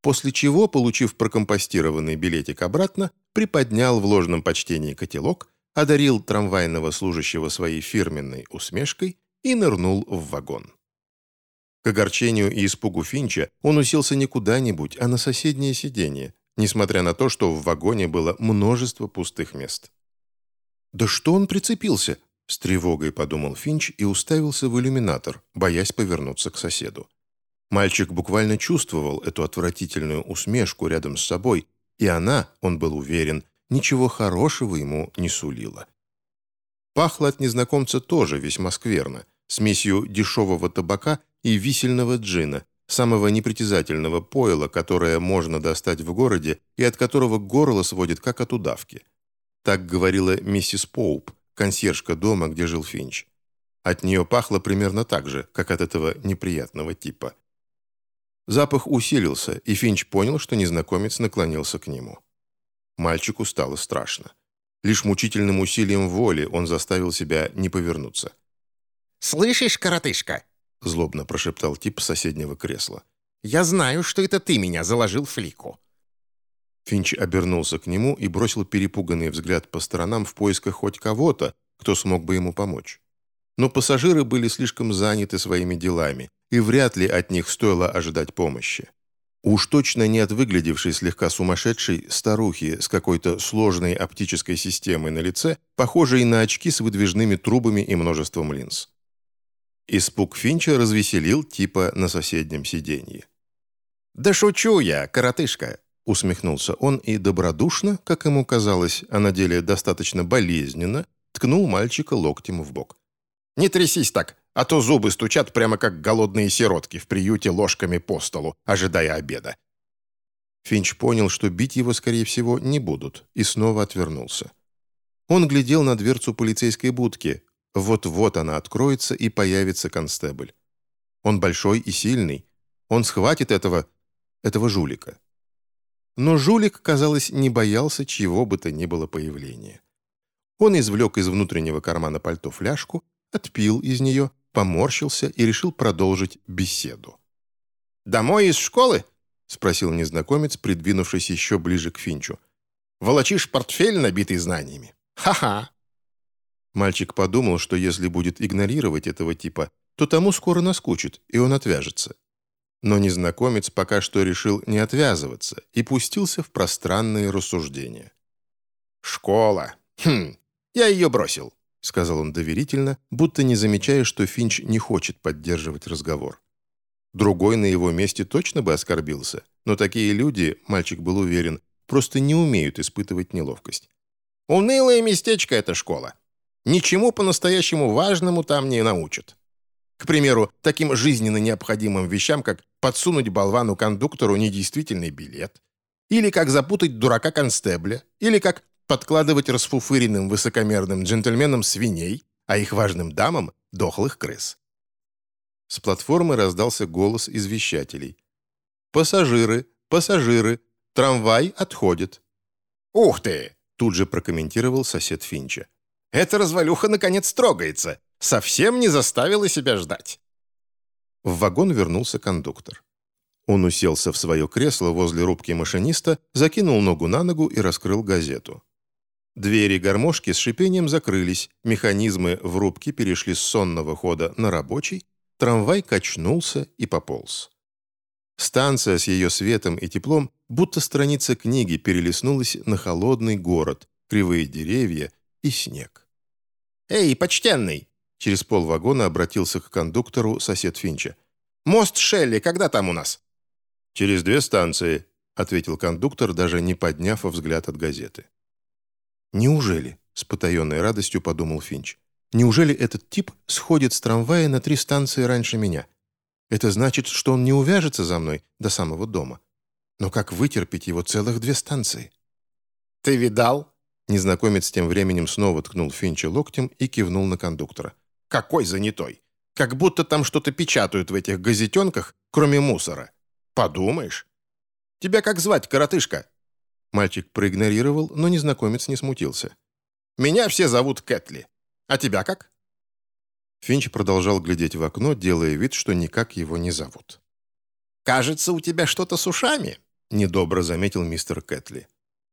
после чего, получив прокомпостированный билетик обратно, приподнял в ложном почтении котелок, одарил трамвайного служащего своей фирменной усмешкой и нырнул в вагон. К огорчению и испугу Финча он уселся не куда-нибудь, а на соседнее сиденье, несмотря на то, что в вагоне было множество пустых мест. «Да что он прицепился?» — с тревогой подумал Финч и уставился в иллюминатор, боясь повернуться к соседу. Мальчик буквально чувствовал эту отвратительную усмешку рядом с собой, и она, он был уверен, ничего хорошего ему не сулила. Пахло от незнакомца тоже весьма скверно, смесью дешевого табака и висельного джина, самого непритязательного пойла, которое можно достать в городе и от которого горло сводит как от удавки. Так говорила миссис Поуп, консьержка дома, где жил Финч. От нее пахло примерно так же, как от этого неприятного типа. Запах усилился, и Финч понял, что незнакомец наклонился к нему. Мальчику стало страшно. Лишь мучительным усилием воли он заставил себя не повернуться. «Слышишь, коротышка?» — злобно прошептал тип соседнего кресла. «Я знаю, что это ты меня заложил флику». Финч обернулся к нему и бросил перепуганный взгляд по сторонам в поисках хоть кого-то, кто смог бы ему помочь. Но пассажиры были слишком заняты своими делами, и вряд ли от них стоило ожидать помощи. Уж точно не от выглядевшей слегка сумасшедшей старухи с какой-то сложной оптической системой на лице, похожей на очки с выдвижными трубами и множеством линз. Испуг Финча развеселил типа на соседнем сиденье. «Да шучу я, коротышка!» Усмехнулся он и добродушно, как ему казалось, а на деле достаточно болезненно, ткнул мальчика локтем в бок. «Не трясись так, а то зубы стучат прямо как голодные сиротки в приюте ложками по столу, ожидая обеда». Финч понял, что бить его, скорее всего, не будут, и снова отвернулся. Он глядел на дверцу полицейской будки. Вот-вот она откроется, и появится констебль. Он большой и сильный. Он схватит этого... этого жулика. Но жулик, казалось, не боялся чьего бы то ни было появления. Он извлек из внутреннего кармана пальто фляжку, отпил из нее, поморщился и решил продолжить беседу. «Домой из школы?» — спросил незнакомец, придвинувшись еще ближе к Финчу. «Волочишь портфель, набитый знаниями? Ха-ха!» Мальчик подумал, что если будет игнорировать этого типа, то тому скоро наскучит, и он отвяжется. Но незнакомец пока что решил не отвязываться и пустился в пространные рассуждения. «Школа. Хм, я ее бросил», — сказал он доверительно, будто не замечая, что Финч не хочет поддерживать разговор. Другой на его месте точно бы оскорбился, но такие люди, мальчик был уверен, просто не умеют испытывать неловкость. «Унылое местечко эта школа. Ничему по-настоящему важному там не научат. К примеру, таким жизненно необходимым вещам, как подсунуть болвану-кондуктору недействительный билет, или как запутать дурака-констебля, или как подкладывать расфуфыренным высокомерным джентльменам свиней, а их важным дамам – дохлых крыс. С платформы раздался голос извещателей. «Пассажиры, пассажиры, трамвай отходит». «Ух ты!» – тут же прокомментировал сосед Финча. «Эта развалюха наконец трогается совсем не заставила себя ждать. В вагон вернулся кондуктор. Он уселся в свое кресло возле рубки машиниста, закинул ногу на ногу и раскрыл газету. Двери гармошки с шипением закрылись, механизмы в рубке перешли с сонного хода на рабочий, трамвай качнулся и пополз. Станция с ее светом и теплом, будто страница книги, перелистнулась на холодный город, кривые деревья и снег. «Эй, почтенный!» Через полвагона обратился к кондуктору сосед Финча. «Мост Шелли, когда там у нас?» «Через две станции», — ответил кондуктор, даже не подняв взгляд от газеты. «Неужели?» — с потаенной радостью подумал Финч. «Неужели этот тип сходит с трамвая на три станции раньше меня? Это значит, что он не увяжется за мной до самого дома. Но как вытерпеть его целых две станции?» «Ты видал?» Незнакомец тем временем снова ткнул Финча локтем и кивнул на кондуктора. Какой занятой? Как будто там что-то печатают в этих газетенках, кроме мусора. Подумаешь. Тебя как звать, коротышка?» Мальчик проигнорировал, но незнакомец не смутился. «Меня все зовут Кэтли. А тебя как?» Финч продолжал глядеть в окно, делая вид, что никак его не зовут. «Кажется, у тебя что-то с ушами», — недобро заметил мистер Кэтли.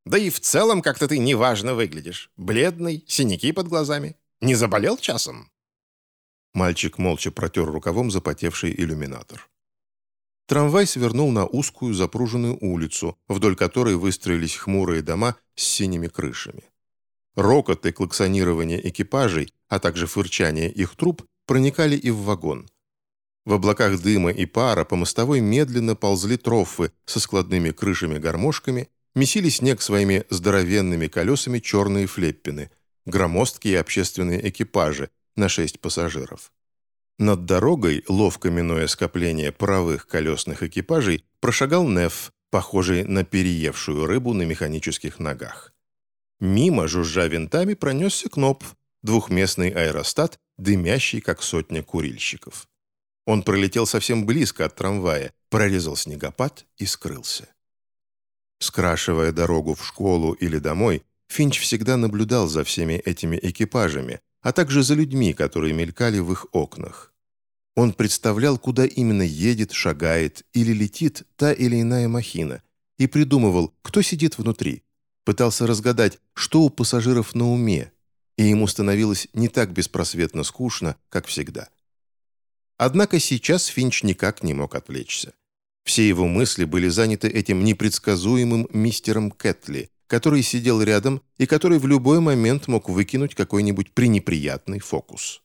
«Да и в целом как-то ты неважно выглядишь. Бледный, синяки под глазами. Не заболел часом?» Мальчик молча протер рукавом запотевший иллюминатор. Трамвай свернул на узкую запруженную улицу, вдоль которой выстроились хмурые дома с синими крышами. Рокот и клаксонирование экипажей, а также фырчание их труб проникали и в вагон. В облаках дыма и пара по мостовой медленно ползли трофы со складными крышами-гармошками, месили снег своими здоровенными колесами черные флеппины, громоздкие общественные экипажи, на шесть пассажиров. Над дорогой, ловко минуя скопление паровых колесных экипажей, прошагал Неф, похожий на переевшую рыбу на механических ногах. Мимо, жужжа винтами, пронесся Кнопф, двухместный аэростат, дымящий, как сотня курильщиков. Он пролетел совсем близко от трамвая, прорезал снегопад и скрылся. Скрашивая дорогу в школу или домой, Финч всегда наблюдал за всеми этими экипажами, а также за людьми, которые мелькали в их окнах. Он представлял, куда именно едет, шагает или летит та или иная махина, и придумывал, кто сидит внутри. Пытался разгадать, что у пассажиров на уме, и ему становилось не так беспросветно скучно, как всегда. Однако сейчас Финч никак не мог отвлечься. Все его мысли были заняты этим непредсказуемым мистером Кэтли, который сидел рядом и который в любой момент мог выкинуть какой-нибудь пренеприятный фокус.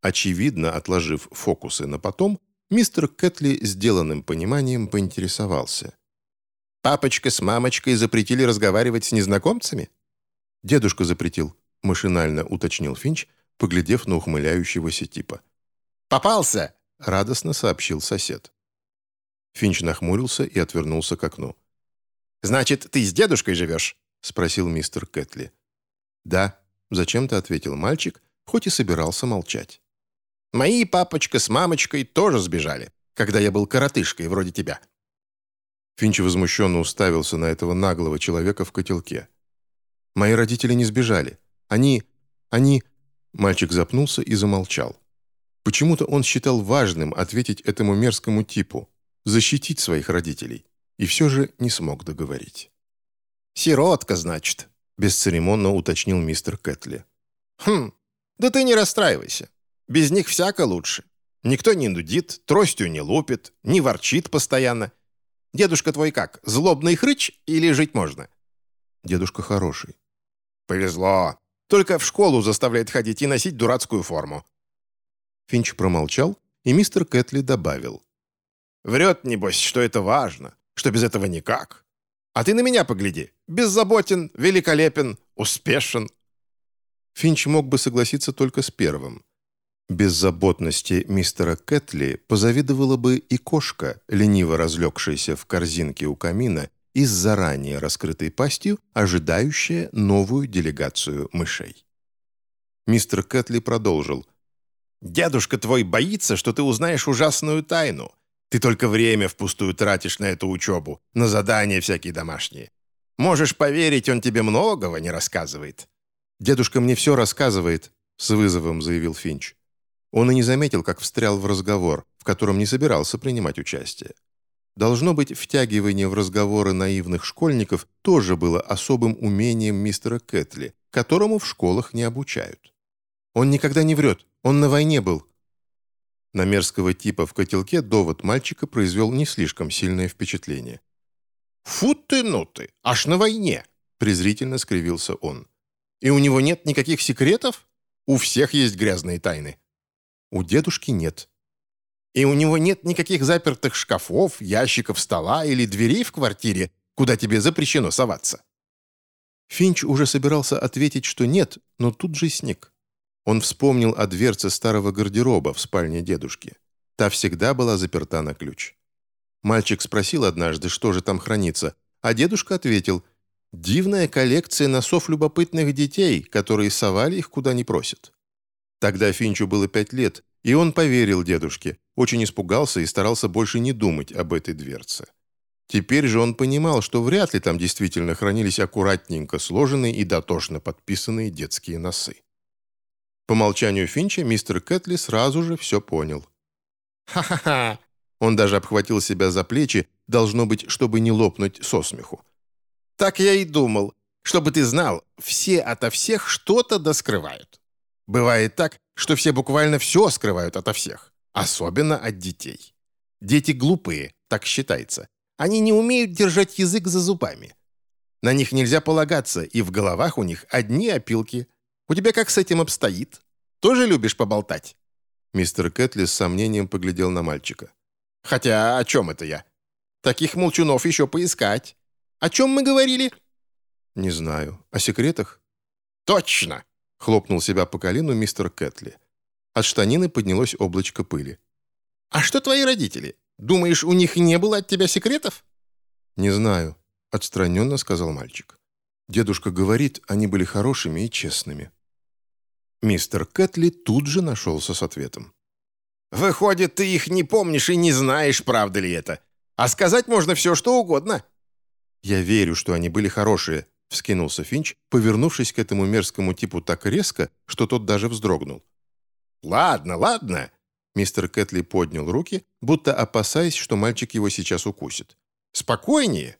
Очевидно, отложив фокусы на потом, мистер Кэтли сделанным пониманием поинтересовался. «Папочка с мамочкой запретили разговаривать с незнакомцами?» «Дедушка запретил», — машинально уточнил Финч, поглядев на ухмыляющегося типа. «Попался!» — радостно сообщил сосед. Финч нахмурился и отвернулся к окну. «Значит, ты с дедушкой живешь?» — спросил мистер Кэтли. «Да», — зачем-то ответил мальчик, хоть и собирался молчать. «Мои папочка с мамочкой тоже сбежали, когда я был коротышкой вроде тебя». Финч возмущенно уставился на этого наглого человека в котелке. «Мои родители не сбежали. Они... они...» Мальчик запнулся и замолчал. Почему-то он считал важным ответить этому мерзкому типу, защитить своих родителей, и все же не смог договорить. «Сиротка, значит», — бесцеремонно уточнил мистер Кэтли. «Хм, да ты не расстраивайся. Без них всяко лучше. Никто не нудит, тростью не лупит, не ворчит постоянно. Дедушка твой как, злобный хрыч или жить можно?» «Дедушка хороший». «Повезло. Только в школу заставляет ходить и носить дурацкую форму». Финч промолчал, и мистер Кэтли добавил. Врет, небось, что это важно, что без этого никак. А ты на меня погляди. Беззаботен, великолепен, успешен». Финч мог бы согласиться только с первым. Беззаботности мистера Кэтли позавидовала бы и кошка, лениво разлегшаяся в корзинке у камина и с заранее раскрытой пастью, ожидающая новую делегацию мышей. Мистер Кэтли продолжил. «Дедушка твой боится, что ты узнаешь ужасную тайну, ты только время впустую тратишь на эту учебу, на задания всякие домашние. Можешь поверить, он тебе многого не рассказывает». «Дедушка мне все рассказывает», — с вызовом заявил Финч. Он и не заметил, как встрял в разговор, в котором не собирался принимать участие. Должно быть, втягивание в разговоры наивных школьников тоже было особым умением мистера Кэтли, которому в школах не обучают. «Он никогда не врет, он на войне был», на мерзкого типа в котелке довод мальчика произвел не слишком сильное впечатление. «Фу ты, ну ты! Аж на войне!» — презрительно скривился он. «И у него нет никаких секретов? У всех есть грязные тайны». «У дедушки нет». «И у него нет никаких запертых шкафов, ящиков стола или дверей в квартире, куда тебе запрещено соваться?» Финч уже собирался ответить, что нет, но тут же сник. Он вспомнил о дверце старого гардероба в спальне дедушки. Та всегда была заперта на ключ. Мальчик спросил однажды, что же там хранится, а дедушка ответил «Дивная коллекция носов любопытных детей, которые совали их куда не просят». Тогда Финчу было пять лет, и он поверил дедушке, очень испугался и старался больше не думать об этой дверце. Теперь же он понимал, что вряд ли там действительно хранились аккуратненько сложенные и дотошно подписанные детские носы. По молчанию Финча мистер Кэтли сразу же все понял. «Ха-ха-ха!» Он даже обхватил себя за плечи, должно быть, чтобы не лопнуть со смеху. «Так я и думал. Чтобы ты знал, все ото всех что-то доскрывают. Бывает так, что все буквально все скрывают ото всех, особенно от детей. Дети глупые, так считается. Они не умеют держать язык за зубами. На них нельзя полагаться, и в головах у них одни опилки, у тебя как с этим обстоит? Тоже любишь поболтать?» Мистер Кэтли с сомнением поглядел на мальчика. «Хотя о чем это я? Таких молчунов еще поискать. О чем мы говорили?» «Не знаю. О секретах?» «Точно!» — хлопнул себя по колену мистер Кэтли. От штанины поднялось облачко пыли. «А что твои родители? Думаешь, у них не было от тебя секретов?» «Не знаю», — отстраненно сказал мальчик. Дедушка говорит, они были хорошими и честными. Мистер Кэтли тут же нашелся с ответом. «Выходит, ты их не помнишь и не знаешь, правда ли это. А сказать можно все, что угодно». «Я верю, что они были хорошие», — вскинулся Финч, повернувшись к этому мерзкому типу так резко, что тот даже вздрогнул. «Ладно, ладно». Мистер Кэтли поднял руки, будто опасаясь, что мальчик его сейчас укусит. «Спокойнее.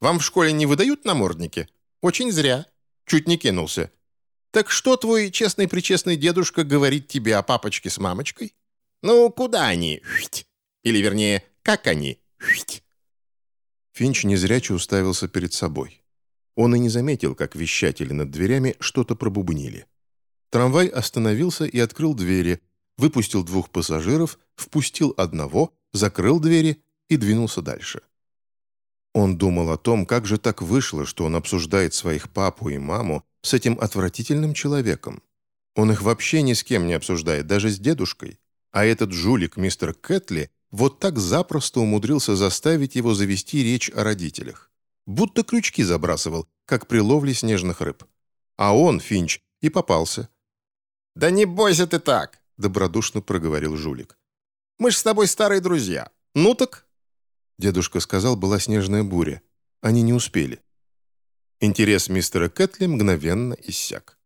Вам в школе не выдают намордники? Очень зря. Чуть не кинулся. Так что твой честный-причестный дедушка говорит тебе о папочке с мамочкой? Ну, куда они? Или, вернее, как они? Финч незряче уставился перед собой. Он и не заметил, как вещатели над дверями что-то пробубнили. Трамвай остановился и открыл двери, выпустил двух пассажиров, впустил одного, закрыл двери и двинулся дальше. Он думал о том, как же так вышло, что он обсуждает своих папу и маму с этим отвратительным человеком. Он их вообще ни с кем не обсуждает, даже с дедушкой. А этот жулик, мистер Кэтли, вот так запросто умудрился заставить его завести речь о родителях. Будто крючки забрасывал, как при ловле снежных рыб. А он, Финч, и попался. «Да не бойся ты так!» — добродушно проговорил жулик. «Мы ж с тобой старые друзья. Ну так, Дедушка сказал, была снежная буря. Они не успели. Интерес мистера Кэтли мгновенно иссяк.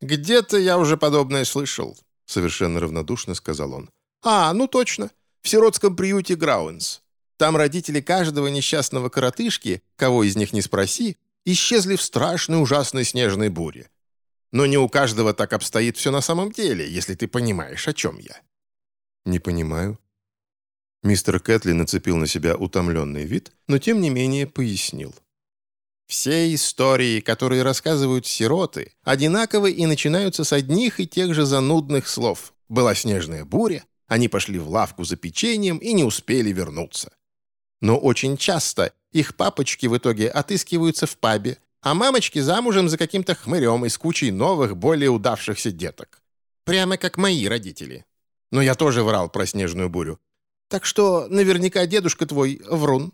«Где-то я уже подобное слышал», — совершенно равнодушно сказал он. «А, ну точно, в сиротском приюте Грауэнс. Там родители каждого несчастного коротышки, кого из них не спроси, исчезли в страшной ужасной снежной буре. Но не у каждого так обстоит все на самом деле, если ты понимаешь, о чем я». «Не понимаю», Мистер Кэтли нацепил на себя утомленный вид, но тем не менее пояснил. Все истории, которые рассказывают сироты, одинаковы и начинаются с одних и тех же занудных слов. Была снежная буря, они пошли в лавку за печеньем и не успели вернуться. Но очень часто их папочки в итоге отыскиваются в пабе, а мамочки замужем за каким-то хмырем из кучей новых, более удавшихся деток. Прямо как мои родители. Но я тоже врал про снежную бурю. Так что наверняка дедушка твой врун».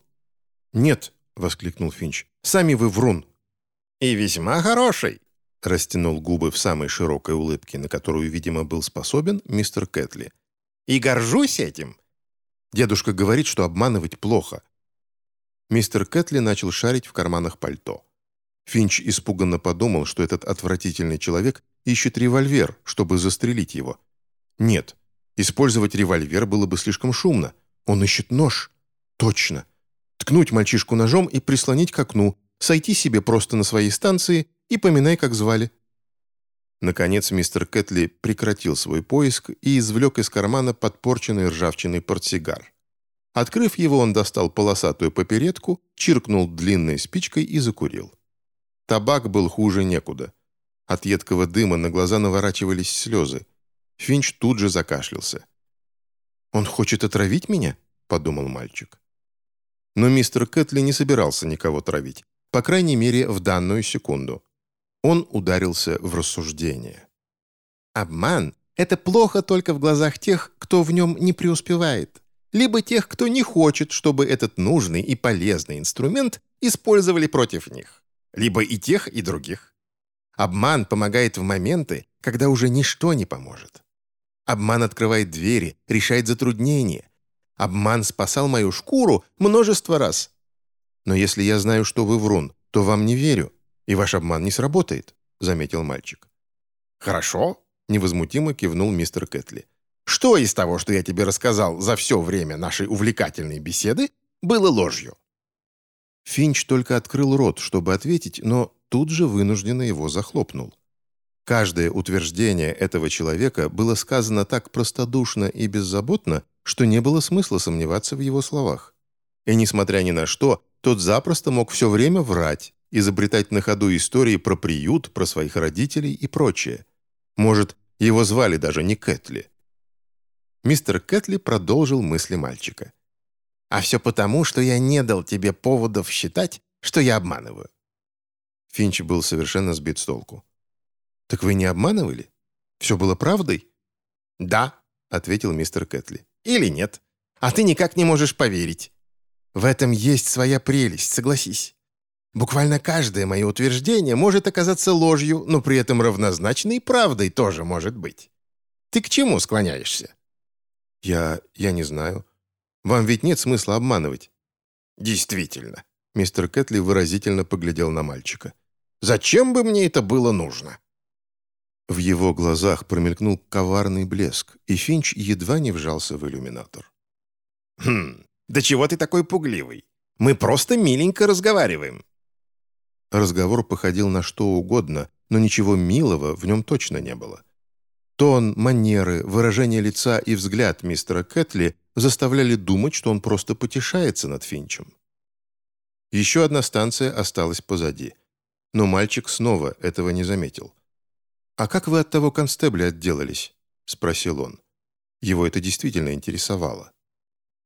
«Нет», — воскликнул Финч, — «сами вы врун». «И весьма хороший», — растянул губы в самой широкой улыбке, на которую, видимо, был способен мистер Кэтли. «И горжусь этим». Дедушка говорит, что обманывать плохо. Мистер Кэтли начал шарить в карманах пальто. Финч испуганно подумал, что этот отвратительный человек ищет револьвер, чтобы застрелить его. Нет, Использовать револьвер было бы слишком шумно. Он ищет нож. Точно. Ткнуть мальчишку ножом и прислонить к окну, сойти себе просто на своей станции и поминай, как звали. Наконец мистер Кэтли прекратил свой поиск и извлек из кармана подпорченный ржавчиной портсигар. Открыв его, он достал полосатую попередку, чиркнул длинной спичкой и закурил. Табак был хуже некуда. От едкого дыма на глаза наворачивались слезы. Финч тут же закашлялся. «Он хочет отравить меня?» – подумал мальчик. Но мистер Кэтли не собирался никого травить, по крайней мере, в данную секунду. Он ударился в рассуждение. «Обман — это плохо только в глазах тех, кто в нем не преуспевает, либо тех, кто не хочет, чтобы этот нужный и полезный инструмент использовали против них, либо и тех, и других. Обман помогает в моменты, когда уже ничто не поможет. Обман открывает двери, решает затруднения. Обман спасал мою шкуру множество раз. Но если я знаю, что вы врун, то вам не верю, и ваш обман не сработает», — заметил мальчик. «Хорошо», — невозмутимо кивнул мистер Кэтли. «Что из того, что я тебе рассказал за все время нашей увлекательной беседы, было ложью?» Финч только открыл рот, чтобы ответить, но тут же вынужденно его захлопнул. Каждое утверждение этого человека было сказано так простодушно и беззаботно, что не было смысла сомневаться в его словах. И несмотря ни на что, тот запросто мог все время врать, изобретать на ходу истории про приют, про своих родителей и прочее. Может, его звали даже не Кэтли. Мистер Кэтли продолжил мысли мальчика. «А все потому, что я не дал тебе поводов считать, что я обманываю». Финч был совершенно сбит с толку. «Так вы не обманывали? Все было правдой?» «Да», — ответил мистер Кэтли. «Или нет. А ты никак не можешь поверить. В этом есть своя прелесть, согласись. Буквально каждое мое утверждение может оказаться ложью, но при этом равнозначной правдой тоже может быть. Ты к чему склоняешься?» «Я... я не знаю. Вам ведь нет смысла обманывать». «Действительно», — мистер Кэтли выразительно поглядел на мальчика. «Зачем бы мне это было нужно?» В его глазах промелькнул коварный блеск, и Финч едва не вжался в иллюминатор. «Хм, да чего ты такой пугливый? Мы просто миленько разговариваем». Разговор походил на что угодно, но ничего милого в нем точно не было. Тон, манеры, выражение лица и взгляд мистера Кэтли заставляли думать, что он просто потешается над Финчем. Еще одна станция осталась позади. Но мальчик снова этого не заметил. «А как вы от того констебля отделались?» — спросил он. Его это действительно интересовало.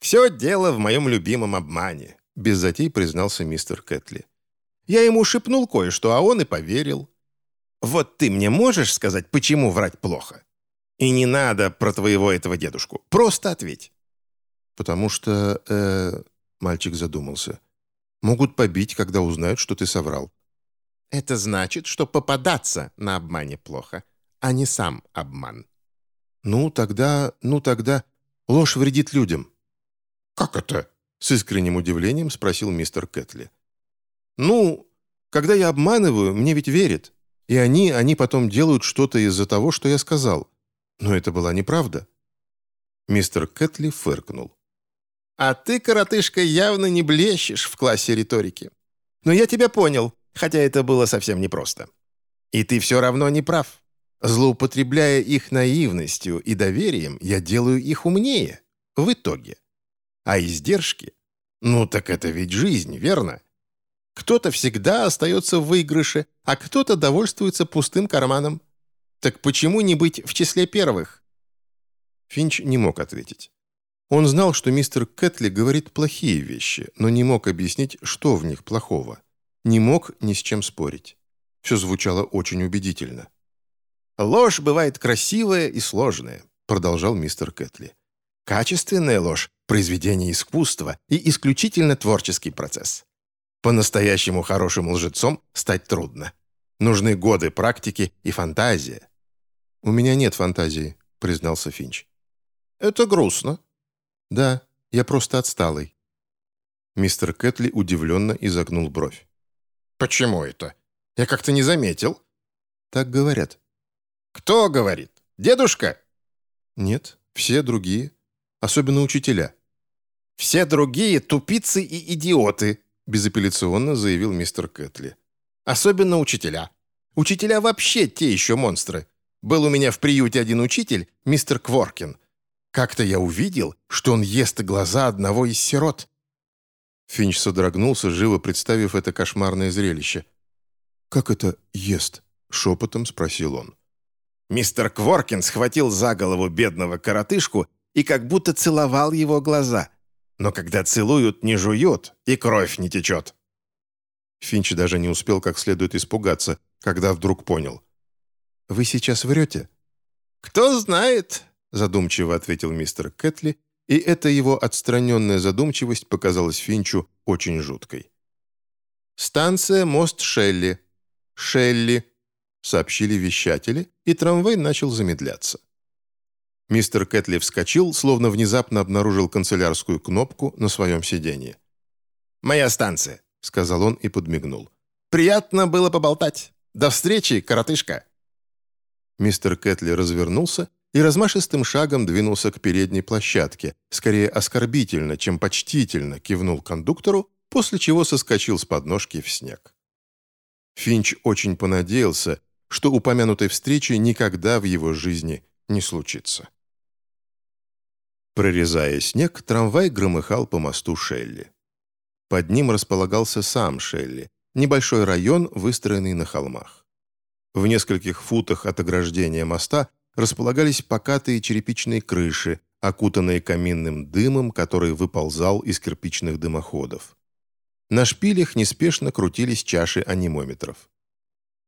«Все дело в моем любимом обмане», — без затей признался мистер Кэтли. «Я ему шепнул кое-что, а он и поверил. Вот ты мне можешь сказать, почему врать плохо? И не надо про твоего этого дедушку. Просто ответь». «Потому что...» э, Мальчик задумался. «Могут побить, когда узнают, что ты соврал». «Это значит, что попадаться на обмане плохо, а не сам обман». «Ну, тогда... Ну, тогда... Ложь вредит людям». «Как это?» — с искренним удивлением спросил мистер Кэтли. «Ну, когда я обманываю, мне ведь верят. И они, они потом делают что-то из-за того, что я сказал. Но это была неправда». Мистер Кэтли фыркнул. «А ты, коротышка, явно не блещешь в классе риторики. Но я тебя понял, хотя это было совсем непросто. И ты все равно не прав. Злоупотребляя их наивностью и доверием, я делаю их умнее. В итоге. А издержки? Ну так это ведь жизнь, верно? Кто-то всегда остается в выигрыше, а кто-то довольствуется пустым карманом. Так почему не быть в числе первых? Финч не мог ответить. Он знал, что мистер Кэтли говорит плохие вещи, но не мог объяснить, что в них плохого. Не мог ни с чем спорить. Все звучало очень убедительно. «Ложь бывает красивая и сложная», — продолжал мистер Кэтли. «Качественная ложь — произведение искусства и исключительно творческий процесс. По-настоящему хорошим лжецом стать трудно. Нужны годы практики и фантазия». «У меня нет фантазии», — признался Финч. «Это грустно». «Да, я просто отсталый». Мистер Кэтли удивленно изогнул бровь. «Почему это? Я как-то не заметил». «Так говорят». «Кто говорит? Дедушка?» «Нет, все другие, особенно учителя». «Все другие тупицы и идиоты», безапелляционно заявил мистер Кэтли. «Особенно учителя. Учителя вообще те еще монстры. Был у меня в приюте один учитель, мистер Кворкин. Как-то я увидел, что он ест глаза одного из сирот». Финч содрогнулся, живо представив это кошмарное зрелище. «Как это ест?» — шепотом спросил он. Мистер Кворкин схватил за голову бедного коротышку и как будто целовал его глаза. Но когда целуют, не жуют, и кровь не течет. Финч даже не успел как следует испугаться, когда вдруг понял. «Вы сейчас врете?» «Кто знает», — задумчиво ответил мистер Кэтли, и эта его отстраненная задумчивость показалась Финчу очень жуткой. «Станция Мост Шелли. Шелли», — сообщили вещатели, и трамвай начал замедляться. Мистер Кэтли вскочил, словно внезапно обнаружил канцелярскую кнопку на своем сиденье. «Моя станция», — сказал он и подмигнул. «Приятно было поболтать. До встречи, коротышка!» Мистер Кэтли развернулся и размашистым шагом двинулся к передней площадке, скорее оскорбительно, чем почтительно кивнул кондуктору, после чего соскочил с подножки в снег. Финч очень понадеялся, что упомянутой встречи никогда в его жизни не случится. Прорезая снег, трамвай громыхал по мосту Шелли. Под ним располагался сам Шелли, небольшой район, выстроенный на холмах. В нескольких футах от ограждения моста располагались покатые черепичные крыши, окутанные каминным дымом, который выползал из кирпичных дымоходов. На шпилях неспешно крутились чаши анимометров.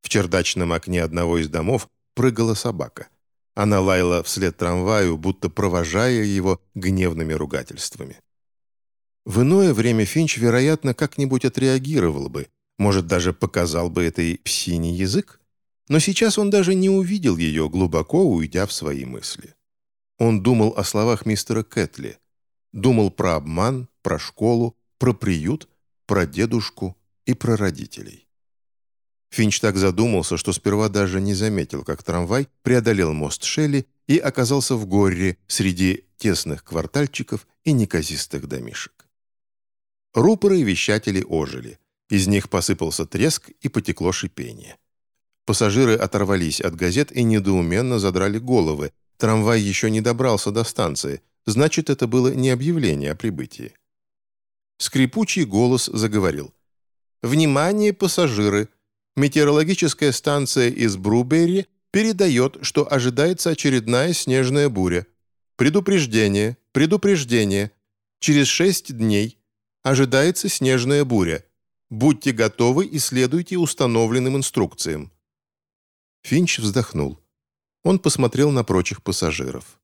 В чердачном окне одного из домов прыгала собака. Она лаяла вслед трамваю, будто провожая его гневными ругательствами. В иное время Финч, вероятно, как-нибудь отреагировал бы, может, даже показал бы этой псиний язык. Но сейчас он даже не увидел ее, глубоко уйдя в свои мысли. Он думал о словах мистера Кэтли. Думал про обман, про школу, про приют, про дедушку и про родителей. Финч так задумался, что сперва даже не заметил, как трамвай преодолел мост Шелли и оказался в горе среди тесных квартальчиков и неказистых домишек. Рупоры и вещатели ожили. Из них посыпался треск и потекло шипение. Пассажиры оторвались от газет и недоуменно задрали головы. Трамвай еще не добрался до станции, значит, это было не объявление о прибытии. Скрипучий голос заговорил. «Внимание, пассажиры! Метеорологическая станция из Бруберри передает, что ожидается очередная снежная буря. Предупреждение, предупреждение. Через шесть дней ожидается снежная буря. Будьте готовы и следуйте установленным инструкциям». Финч вздохнул. Он посмотрел на прочих пассажиров.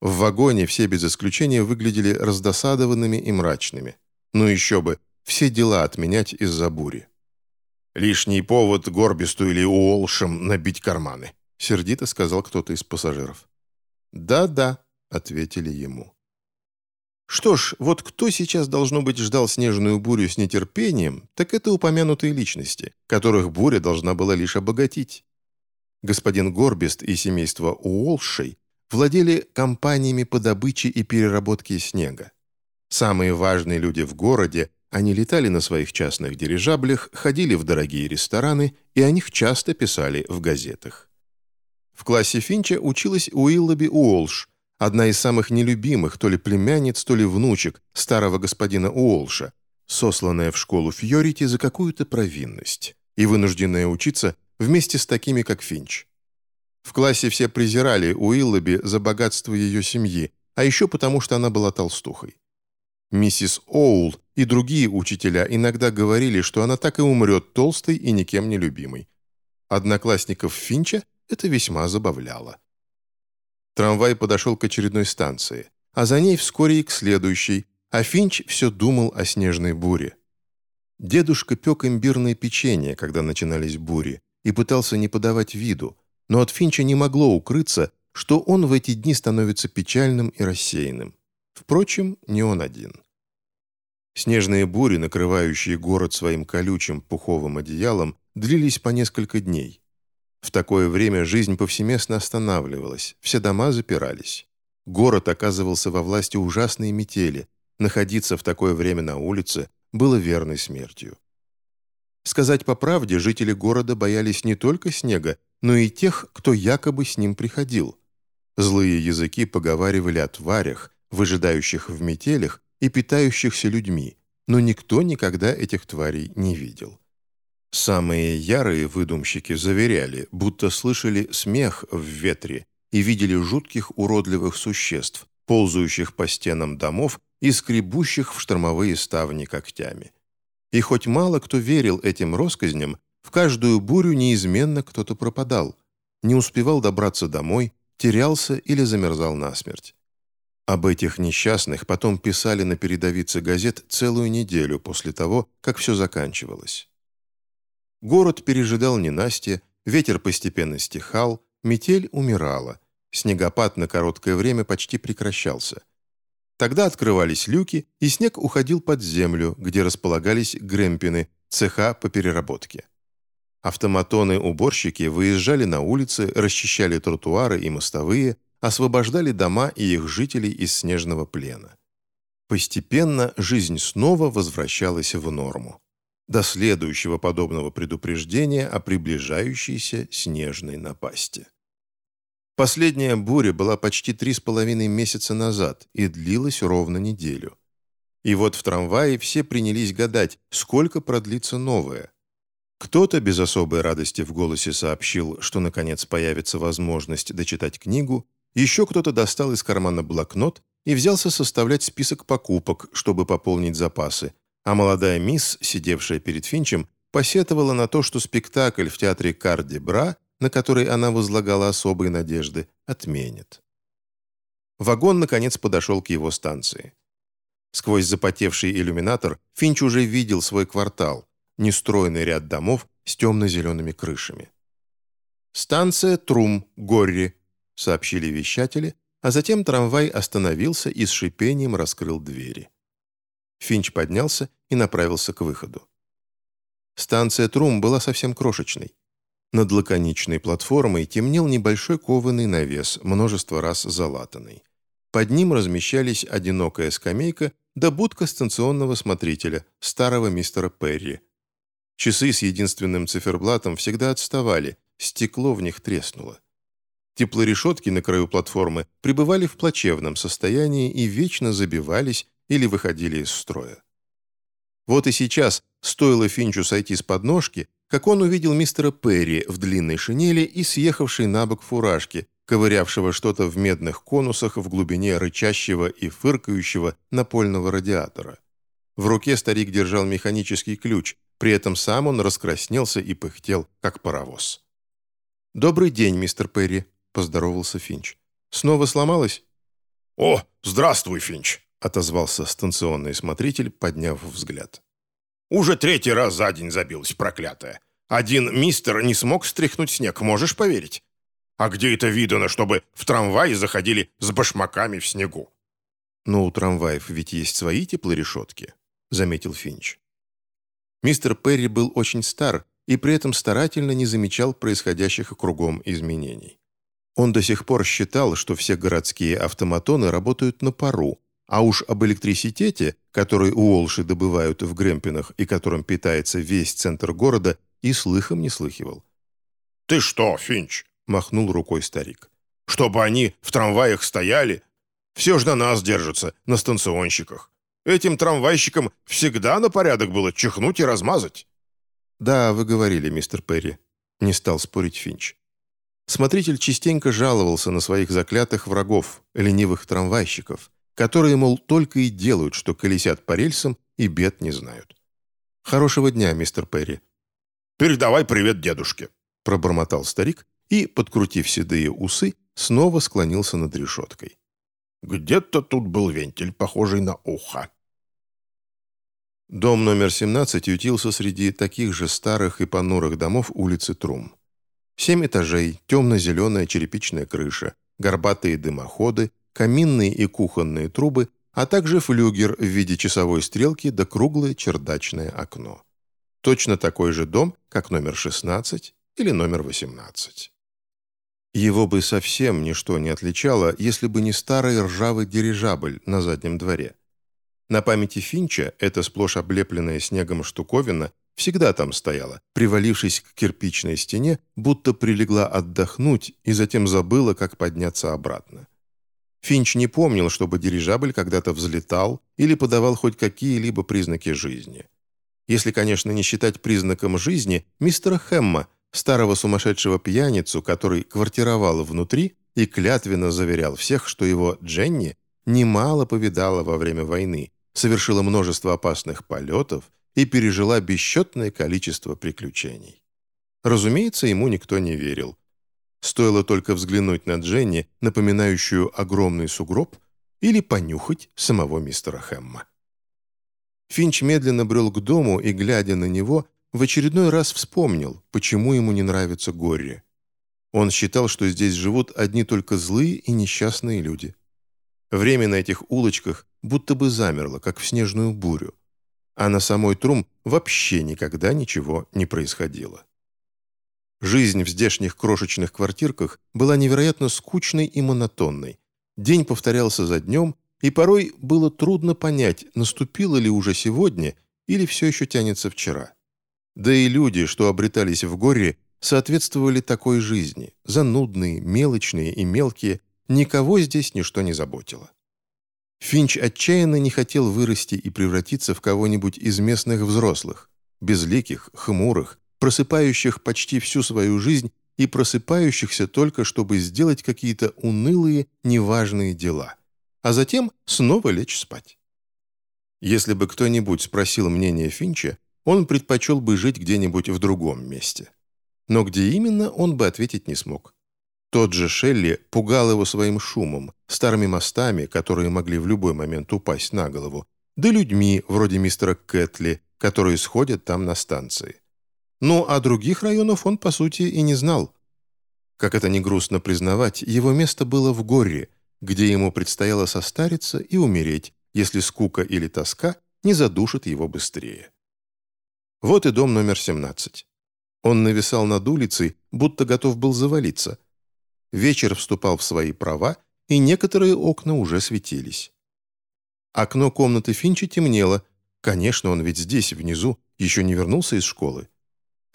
В вагоне все без исключения выглядели раздосадованными и мрачными. Ну еще бы, все дела отменять из-за бури. «Лишний повод Горбисту или Уолшем набить карманы», сердито сказал кто-то из пассажиров. «Да-да», — ответили ему. Что ж, вот кто сейчас, должно быть, ждал снежную бурю с нетерпением, так это упомянутые личности, которых буря должна была лишь обогатить. Господин Горбист и семейство Уолшей владели компаниями по добыче и переработке снега. Самые важные люди в городе, они летали на своих частных дирижаблях, ходили в дорогие рестораны, и о них часто писали в газетах. В классе Финча училась Уиллоби Уолш, одна из самых нелюбимых то ли племянниц, то ли внучек старого господина Уолша, сосланная в школу Фьорити за какую-то провинность и вынужденная учиться вместе с такими, как Финч. В классе все презирали Уиллоби за богатство ее семьи, а еще потому, что она была толстухой. Миссис Оул и другие учителя иногда говорили, что она так и умрет толстой и никем не любимой. Одноклассников Финча это весьма забавляло. Трамвай подошел к очередной станции, а за ней вскоре и к следующей, а Финч все думал о снежной буре. Дедушка пек имбирное печенье, когда начинались бури, и пытался не подавать виду, но от Финча не могло укрыться, что он в эти дни становится печальным и рассеянным. Впрочем, не он один. Снежные бури, накрывающие город своим колючим пуховым одеялом, длились по несколько дней. В такое время жизнь повсеместно останавливалась, все дома запирались. Город оказывался во власти ужасной метели. Находиться в такое время на улице было верной смертью. Сказать по правде, жители города боялись не только снега, но и тех, кто якобы с ним приходил. Злые языки поговаривали о тварях, выжидающих в метелях и питающихся людьми, но никто никогда этих тварей не видел. Самые ярые выдумщики заверяли, будто слышали смех в ветре и видели жутких уродливых существ, ползающих по стенам домов и скребущих в штормовые ставни когтями. И хоть мало кто верил этим россказням, в каждую бурю неизменно кто-то пропадал, не успевал добраться домой, терялся или замерзал насмерть. Об этих несчастных потом писали на передовице газет целую неделю после того, как все заканчивалось. Город пережидал ненастье, ветер постепенно стихал, метель умирала, снегопад на короткое время почти прекращался. Тогда открывались люки, и снег уходил под землю, где располагались гремпины, цеха по переработке. Автоматоны-уборщики выезжали на улицы, расчищали тротуары и мостовые, освобождали дома и их жителей из снежного плена. Постепенно жизнь снова возвращалась в норму. До следующего подобного предупреждения о приближающейся снежной напасти. Последняя буря была почти три с половиной месяца назад и длилась ровно неделю. И вот в трамвае все принялись гадать, сколько продлится новая. Кто-то без особой радости в голосе сообщил, что наконец появится возможность дочитать книгу, еще кто-то достал из кармана блокнот и взялся составлять список покупок, чтобы пополнить запасы, а молодая мисс, сидевшая перед Финчем, посетовала на то, что спектакль в театре Карди Бра, на который она возлагала особые надежды, отменит. Вагон, наконец, подошел к его станции. Сквозь запотевший иллюминатор Финч уже видел свой квартал, нестроенный ряд домов с темно-зелеными крышами. «Станция Трум, Горри», сообщили вещатели, а затем трамвай остановился и с шипением раскрыл двери. Финч поднялся и направился к выходу. Станция Трум была совсем крошечной. Над лаконичной платформой темнел небольшой кованый навес, множество раз залатанный. Под ним размещались одинокая скамейка да будка станционного смотрителя, старого мистера Перри. Часы с единственным циферблатом всегда отставали, стекло в них треснуло. Теплорешетки на краю платформы пребывали в плачевном состоянии и вечно забивались или выходили из строя. Вот и сейчас, стоило Финчу сойти с подножки, как он увидел мистера Перри в длинной шинели и съехавшей на бок фуражки, ковырявшего что-то в медных конусах в глубине рычащего и фыркающего напольного радиатора. В руке старик держал механический ключ, при этом сам он раскраснелся и пыхтел, как паровоз. «Добрый день, мистер Перри», — поздоровался Финч. «Снова сломалась?» «О, здравствуй, Финч!» — отозвался станционный смотритель, подняв взгляд. «Уже третий раз за день забилась, проклятая. Один мистер не смог стряхнуть снег, можешь поверить? А где это видано, чтобы в трамвае заходили с башмаками в снегу?» «Но у трамваев ведь есть свои теплорешетки», — заметил Финч. Мистер Перри был очень стар и при этом старательно не замечал происходящих кругом изменений. Он до сих пор считал, что все городские автоматоны работают на пару, а уж об электриситете, который Уолши добывают в Грэмпинах и которым питается весь центр города, и слыхом не слыхивал. «Ты что, Финч?» — махнул рукой старик. «Чтобы они в трамваях стояли? Все ж на нас держатся, на станционщиках. Этим трамвайщикам всегда на порядок было чихнуть и размазать». «Да, вы говорили, мистер Перри», — не стал спорить Финч. Смотритель частенько жаловался на своих заклятых врагов, ленивых трамвайщиков, которые, мол, только и делают, что колесят по рельсам и бед не знают. «Хорошего дня, мистер Перри». «Передавай привет дедушке», — пробормотал старик и, подкрутив седые усы, снова склонился над решеткой. «Где-то тут был вентиль, похожий на ухо». Дом номер 17 ютился среди таких же старых и понурых домов улицы Трум. Семь этажей, темно-зеленая черепичная крыша, горбатые дымоходы, каминные и кухонные трубы, а также флюгер в виде часовой стрелки да круглое чердачное окно. Точно такой же дом, как номер 16 или номер 18. Его бы совсем ничто не отличало, если бы не старый ржавый дирижабль на заднем дворе. На памяти Финча эта сплошь облепленная снегом штуковина всегда там стояла, привалившись к кирпичной стене, будто прилегла отдохнуть и затем забыла, как подняться обратно. Финч не помнил, чтобы дирижабль когда-то взлетал или подавал хоть какие-либо признаки жизни. Если, конечно, не считать признаком жизни мистера Хэмма, старого сумасшедшего пьяницу, который квартировал внутри и клятвенно заверял всех, что его Дженни немало повидала во время войны, совершила множество опасных полетов и пережила бесчетное количество приключений. Разумеется, ему никто не верил. Стоило только взглянуть на Дженни, напоминающую огромный сугроб, или понюхать самого мистера Хэмма. Финч медленно брел к дому и, глядя на него, в очередной раз вспомнил, почему ему не нравится горе. Он считал, что здесь живут одни только злые и несчастные люди. Время на этих улочках будто бы замерло, как в снежную бурю. А на самой Трум вообще никогда ничего не происходило. Жизнь в здешних крошечных квартирках была невероятно скучной и монотонной. День повторялся за днем, и порой было трудно понять, наступило ли уже сегодня или все еще тянется вчера. Да и люди, что обретались в горе, соответствовали такой жизни, занудные, мелочные и мелкие, никого здесь ничто не заботило. Финч отчаянно не хотел вырасти и превратиться в кого-нибудь из местных взрослых, безликих, хмурых, просыпающих почти всю свою жизнь и просыпающихся только, чтобы сделать какие-то унылые, неважные дела, а затем снова лечь спать. Если бы кто-нибудь спросил мнение Финча, он предпочел бы жить где-нибудь в другом месте. Но где именно, он бы ответить не смог. Тот же Шелли пугал его своим шумом, старыми мостами, которые могли в любой момент упасть на голову, да людьми, вроде мистера Кэтли, которые сходят там на станции. Ну, а других районов он, по сути, и не знал. Как это не грустно признавать, его место было в горе, где ему предстояло состариться и умереть, если скука или тоска не задушит его быстрее. Вот и дом номер 17. Он нависал над улицей, будто готов был завалиться. Вечер вступал в свои права, и некоторые окна уже светились. Окно комнаты Финча темнело. Конечно, он ведь здесь, внизу, еще не вернулся из школы.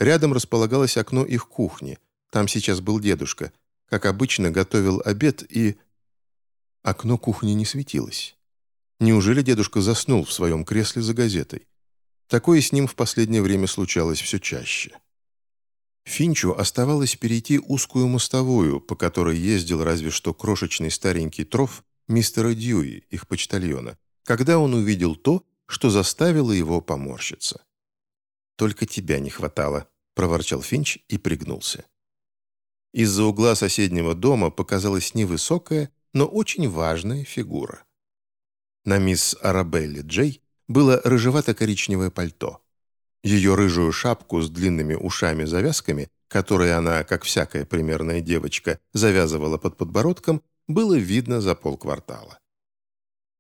Рядом располагалось окно их кухни. Там сейчас был дедушка. Как обычно, готовил обед и... Окно кухни не светилось. Неужели дедушка заснул в своем кресле за газетой? Такое с ним в последнее время случалось все чаще. Финчу оставалось перейти узкую мостовую, по которой ездил разве что крошечный старенький троф мистера Дьюи, их почтальона, когда он увидел то, что заставило его поморщиться. «Только тебя не хватало», — проворчал Финч и пригнулся. Из-за угла соседнего дома показалась невысокая, но очень важная фигура. На мисс Арабелле Джей было рыжевато-коричневое пальто. Ее рыжую шапку с длинными ушами-завязками, которые она, как всякая примерная девочка, завязывала под подбородком, было видно за полквартала.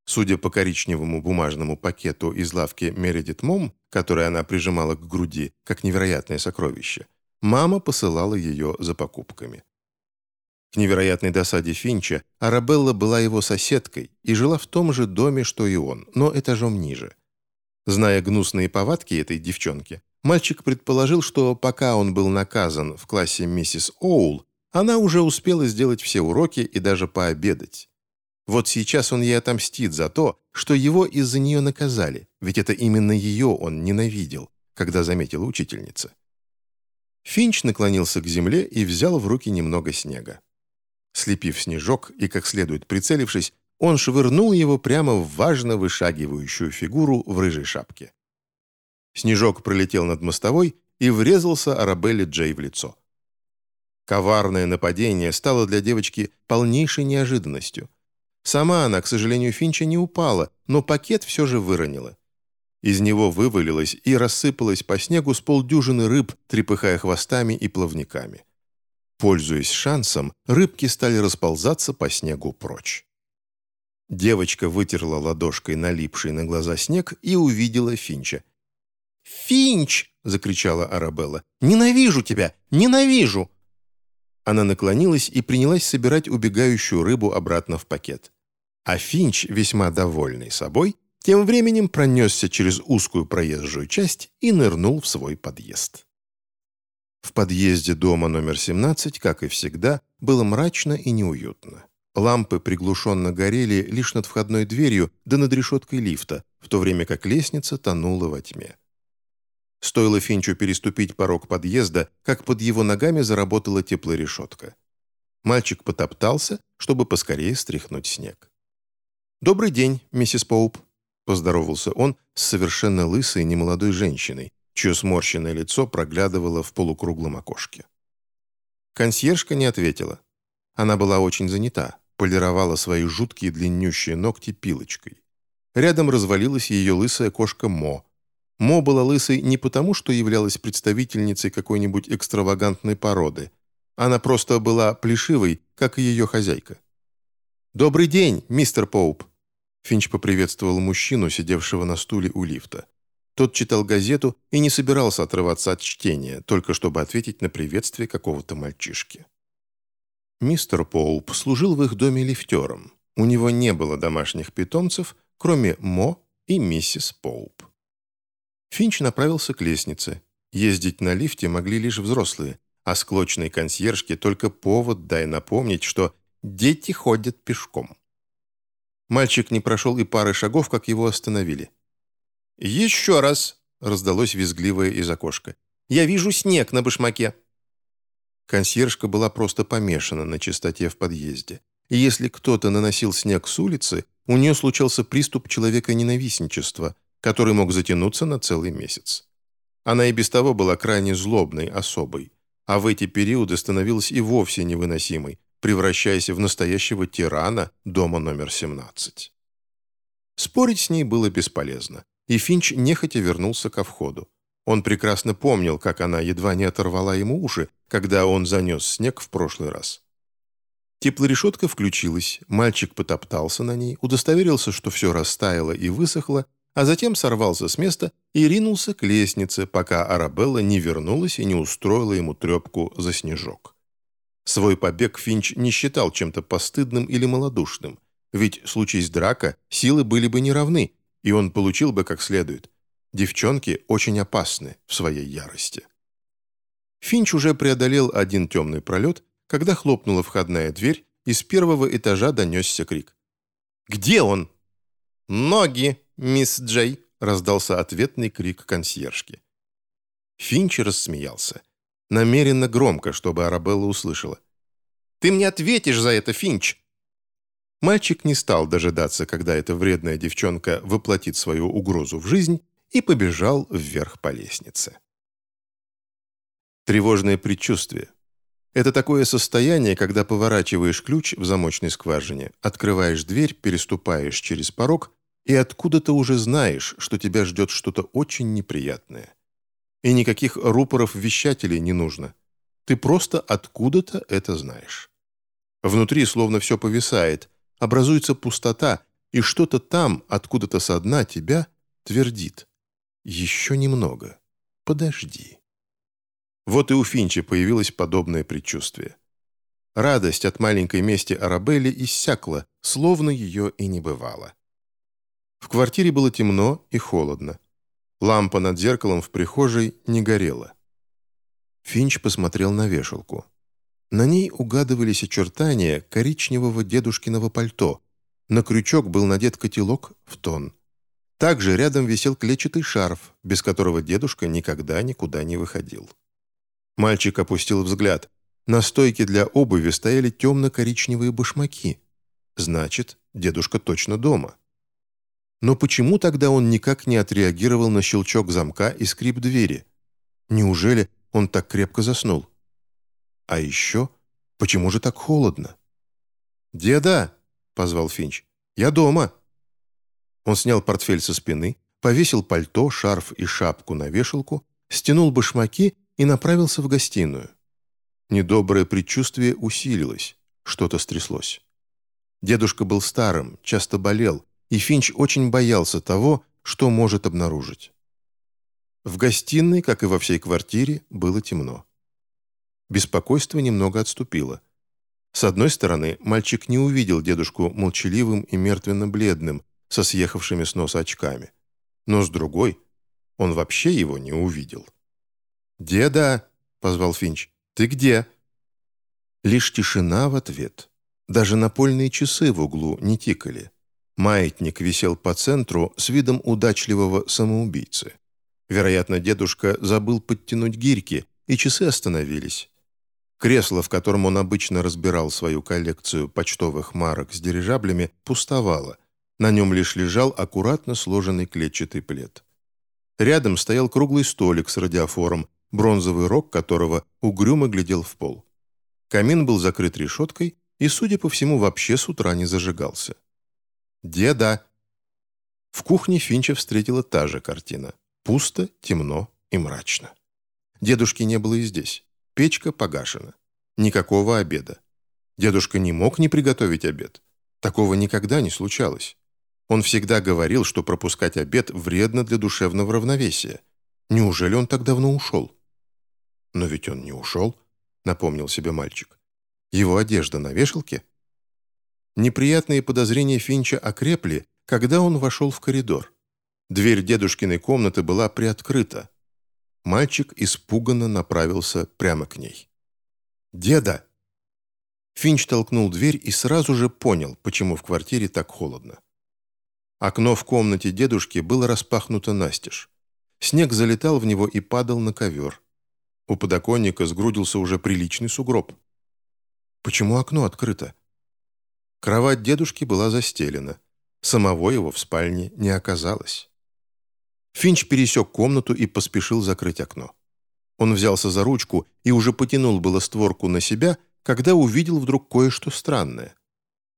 Судя по коричневому бумажному пакету из лавки Мередит Мом, который она прижимала к груди, как невероятное сокровище, мама посылала ее за покупками. К невероятной досаде Финча Арабелла была его соседкой и жила в том же доме, что и он, но этажом ниже. Зная гнусные повадки этой девчонки, мальчик предположил, что пока он был наказан в классе миссис Оул, она уже успела сделать все уроки и даже пообедать. Вот сейчас он ей отомстит за то, что его из-за нее наказали, ведь это именно ее он ненавидел, когда заметила учительница. Финч наклонился к земле и взял в руки немного снега. Слепив снежок и как следует прицелившись, он швырнул его прямо в важно вышагивающую фигуру в рыжей шапке. Снежок пролетел над мостовой и врезался Арабелле Джей в лицо. Коварное нападение стало для девочки полнейшей неожиданностью. Сама она, к сожалению, Финча не упала, но пакет все же выронила. Из него вывалилось и рассыпалось по снегу с полдюжины рыб, трепыхая хвостами и плавниками. Пользуясь шансом, рыбки стали расползаться по снегу прочь. Девочка вытерла ладошкой налипший на глаза снег и увидела Финча. «Финч!» — закричала Арабелла. «Ненавижу тебя! Ненавижу!» Она наклонилась и принялась собирать убегающую рыбу обратно в пакет. А Финч, весьма довольный собой, тем временем пронесся через узкую проезжую часть и нырнул в свой подъезд. В подъезде дома номер 17, как и всегда, было мрачно и неуютно. Лампы приглушенно горели лишь над входной дверью да над решеткой лифта, в то время как лестница тонула во тьме. Стоило Финчу переступить порог подъезда, как под его ногами заработала теплорешетка. Мальчик потоптался, чтобы поскорее стряхнуть снег. «Добрый день, миссис Поуп», — поздоровался он с совершенно лысой немолодой женщиной, чье сморщенное лицо проглядывало в полукруглом окошке. Консьержка не ответила. Она была очень занята, полировала свои жуткие длиннющие ногти пилочкой. Рядом развалилась ее лысая кошка Мо. Мо была лысой не потому, что являлась представительницей какой-нибудь экстравагантной породы. Она просто была плешивой, как и ее хозяйка. «Добрый день, мистер Поуп!» Финч поприветствовал мужчину, сидевшего на стуле у лифта. Тот читал газету и не собирался отрываться от чтения, только чтобы ответить на приветствие какого-то мальчишки. Мистер Поуп служил в их доме лифтером. У него не было домашних питомцев, кроме Мо и миссис Поуп. Финч направился к лестнице. Ездить на лифте могли лишь взрослые, а склочной консьержке только повод дай напомнить, что дети ходят пешком. Мальчик не прошел и пары шагов, как его остановили. «Еще раз!» — раздалось визгливое из окошка. «Я вижу снег на башмаке!» Консьержка была просто помешана на чистоте в подъезде. И если кто-то наносил снег с улицы, у нее случался приступ человека-ненавистничества, который мог затянуться на целый месяц. Она и без того была крайне злобной особой, а в эти периоды становилась и вовсе невыносимой, превращаясь в настоящего тирана дома номер 17. Спорить с ней было бесполезно, и Финч нехотя вернулся ко входу. Он прекрасно помнил, как она едва не оторвала ему уши, когда он занес снег в прошлый раз. Теплорешетка включилась, мальчик потоптался на ней, удостоверился, что все растаяло и высохло, а затем сорвался с места и ринулся к лестнице, пока Арабелла не вернулась и не устроила ему трепку за снежок. Свой побег Финч не считал чем-то постыдным или малодушным. Ведь, случись драка, силы были бы неравны, и он получил бы как следует. Девчонки очень опасны в своей ярости. Финч уже преодолел один темный пролет, когда хлопнула входная дверь, и с первого этажа донесся крик. «Где он?» «Ноги, мисс Джей!» — раздался ответный крик консьержки. Финч рассмеялся. Намеренно громко, чтобы Арабелла услышала. «Ты мне ответишь за это, Финч!» Мальчик не стал дожидаться, когда эта вредная девчонка воплотит свою угрозу в жизнь, и побежал вверх по лестнице. Тревожное предчувствие. Это такое состояние, когда поворачиваешь ключ в замочной скважине, открываешь дверь, переступаешь через порог, и откуда ты уже знаешь, что тебя ждет что-то очень неприятное. И никаких рупоров-вещателей не нужно. Ты просто откуда-то это знаешь. Внутри словно все повисает, образуется пустота, и что-то там, откуда-то со дна тебя, твердит. Еще немного. Подожди. Вот и у Финча появилось подобное предчувствие. Радость от маленькой мести Арабелли иссякла, словно ее и не бывало. В квартире было темно и холодно. Лампа над зеркалом в прихожей не горела. Финч посмотрел на вешалку. На ней угадывались очертания коричневого дедушкиного пальто. На крючок был надет котелок в тон. Также рядом висел клетчатый шарф, без которого дедушка никогда никуда не выходил. Мальчик опустил взгляд. На стойке для обуви стояли темно-коричневые башмаки. Значит, дедушка точно дома. Но почему тогда он никак не отреагировал на щелчок замка и скрип двери? Неужели он так крепко заснул? А еще, почему же так холодно? «Деда!» — позвал Финч. «Я дома!» Он снял портфель со спины, повесил пальто, шарф и шапку на вешалку, стянул башмаки и направился в гостиную. Недоброе предчувствие усилилось, что-то стряслось. Дедушка был старым, часто болел, и Финч очень боялся того, что может обнаружить. В гостиной, как и во всей квартире, было темно. Беспокойство немного отступило. С одной стороны, мальчик не увидел дедушку молчаливым и мертвенно-бледным, со съехавшими с носа очками. Но с другой, он вообще его не увидел. «Деда!» — позвал Финч. «Ты где?» Лишь тишина в ответ. Даже напольные часы в углу не тикали. Маятник висел по центру с видом удачливого самоубийцы. Вероятно, дедушка забыл подтянуть гирьки, и часы остановились. Кресло, в котором он обычно разбирал свою коллекцию почтовых марок с дирижаблями, пустовало. На нем лишь лежал аккуратно сложенный клетчатый плед. Рядом стоял круглый столик с радиофором, бронзовый рог которого угрюмо глядел в пол. Камин был закрыт решеткой и, судя по всему, вообще с утра не зажигался. «Деда!» В кухне Финча встретила та же картина. Пусто, темно и мрачно. Дедушки не было и здесь. Печка погашена. Никакого обеда. Дедушка не мог не приготовить обед. Такого никогда не случалось. Он всегда говорил, что пропускать обед вредно для душевного равновесия. Неужели он так давно ушел? «Но ведь он не ушел», — напомнил себе мальчик. «Его одежда на вешалке?» Неприятные подозрения Финча окрепли, когда он вошел в коридор. Дверь дедушкиной комнаты была приоткрыта. Мальчик испуганно направился прямо к ней. «Деда!» Финч толкнул дверь и сразу же понял, почему в квартире так холодно. Окно в комнате дедушки было распахнуто настежь. Снег залетал в него и падал на ковер. У подоконника сгрудился уже приличный сугроб. Почему окно открыто? Кровать дедушки была застелена. Самого его в спальне не оказалось. Финч пересек комнату и поспешил закрыть окно. Он взялся за ручку и уже потянул было створку на себя, когда увидел вдруг кое-что странное.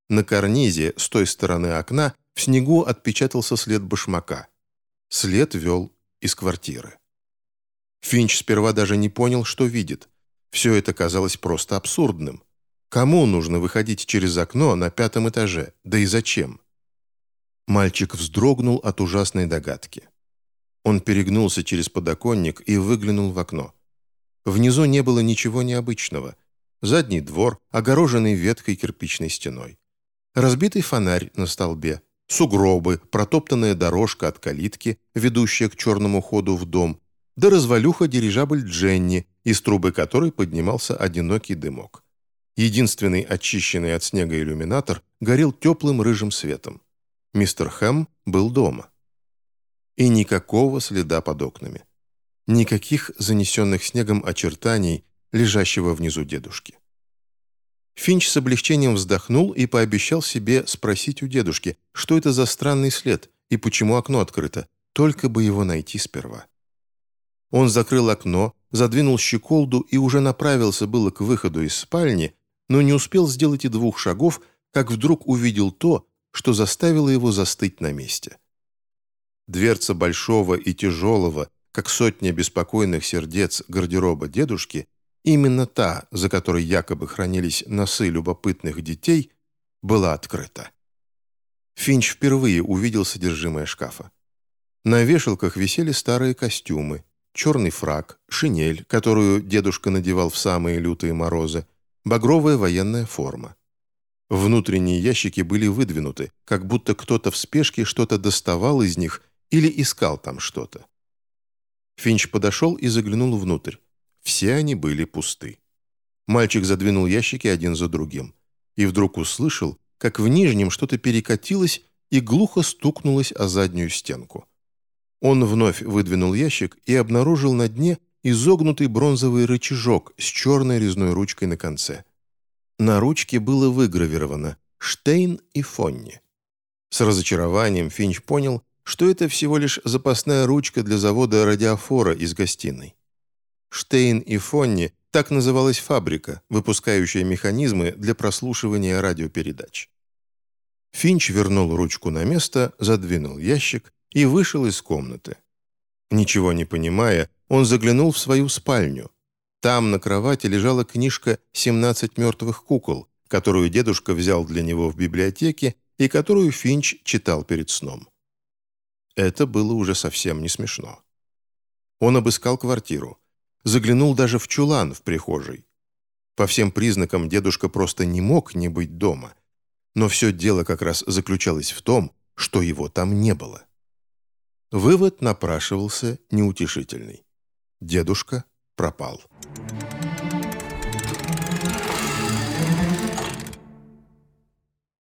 На карнизе с той стороны окна в снегу отпечатался след башмака. След вел из квартиры. Финч сперва даже не понял, что видит. Все это казалось просто абсурдным. Кому нужно выходить через окно на пятом этаже? Да и зачем? Мальчик вздрогнул от ужасной догадки. Он перегнулся через подоконник и выглянул в окно. Внизу не было ничего необычного. Задний двор, огороженный веткой кирпичной стеной. разбитый фонарь на столбе, сугробы, протоптанная дорожка от калитки, ведущая к черному ходу в дом, да развалюха дирижабль Дженни, из трубы которой поднимался одинокий дымок. Единственный очищенный от снега иллюминатор горел теплым рыжим светом. Мистер Хэм был дома. И никакого следа под окнами. Никаких занесенных снегом очертаний, лежащего внизу дедушки. Финч с облегчением вздохнул и пообещал себе спросить у дедушки, что это за странный след и почему окно открыто, только бы его найти сперва. Он закрыл окно, задвинул щеколду и уже направился было к выходу из спальни, но не успел сделать и двух шагов, как вдруг увидел то, что заставило его застыть на месте. Дверца большого и тяжелого, как сотня беспокойных сердец гардероба дедушки, именно та, за которой якобы хранились носы любопытных детей, была открыта. Финч впервые увидел содержимое шкафа. На вешалках висели старые костюмы, черный фраг, шинель, которую дедушка надевал в самые лютые морозы, багровая военная форма. Внутренние ящики были выдвинуты, как будто кто-то в спешке что-то доставал из них или искал там что-то. Финч подошел и заглянул внутрь. Все они были пусты. Мальчик задвинул ящики один за другим. И вдруг услышал, как в нижнем что-то перекатилось и глухо стукнулось о заднюю стенку. Он вновь выдвинул ящик и обнаружил на дне изогнутый бронзовый рычажок с черной резной ручкой на конце. На ручке было выгравировано «Штейн и Фонни». С разочарованием Финч понял, что это всего лишь запасная ручка для завода радиофора из гостиной. Штейн и Фонни – так называлась фабрика, выпускающая механизмы для прослушивания радиопередач. Финч вернул ручку на место, задвинул ящик и вышел из комнаты. Ничего не понимая, он заглянул в свою спальню. Там на кровати лежала книжка «17 мертвых кукол», которую дедушка взял для него в библиотеке и которую Финч читал перед сном. Это было уже совсем не смешно. Он обыскал квартиру. Заглянул даже в чулан в прихожей. По всем признакам дедушка просто не мог не быть дома. Но все дело как раз заключалось в том, что его там не было. Вывод напрашивался неутешительный. Дедушка пропал. Дедушка пропал.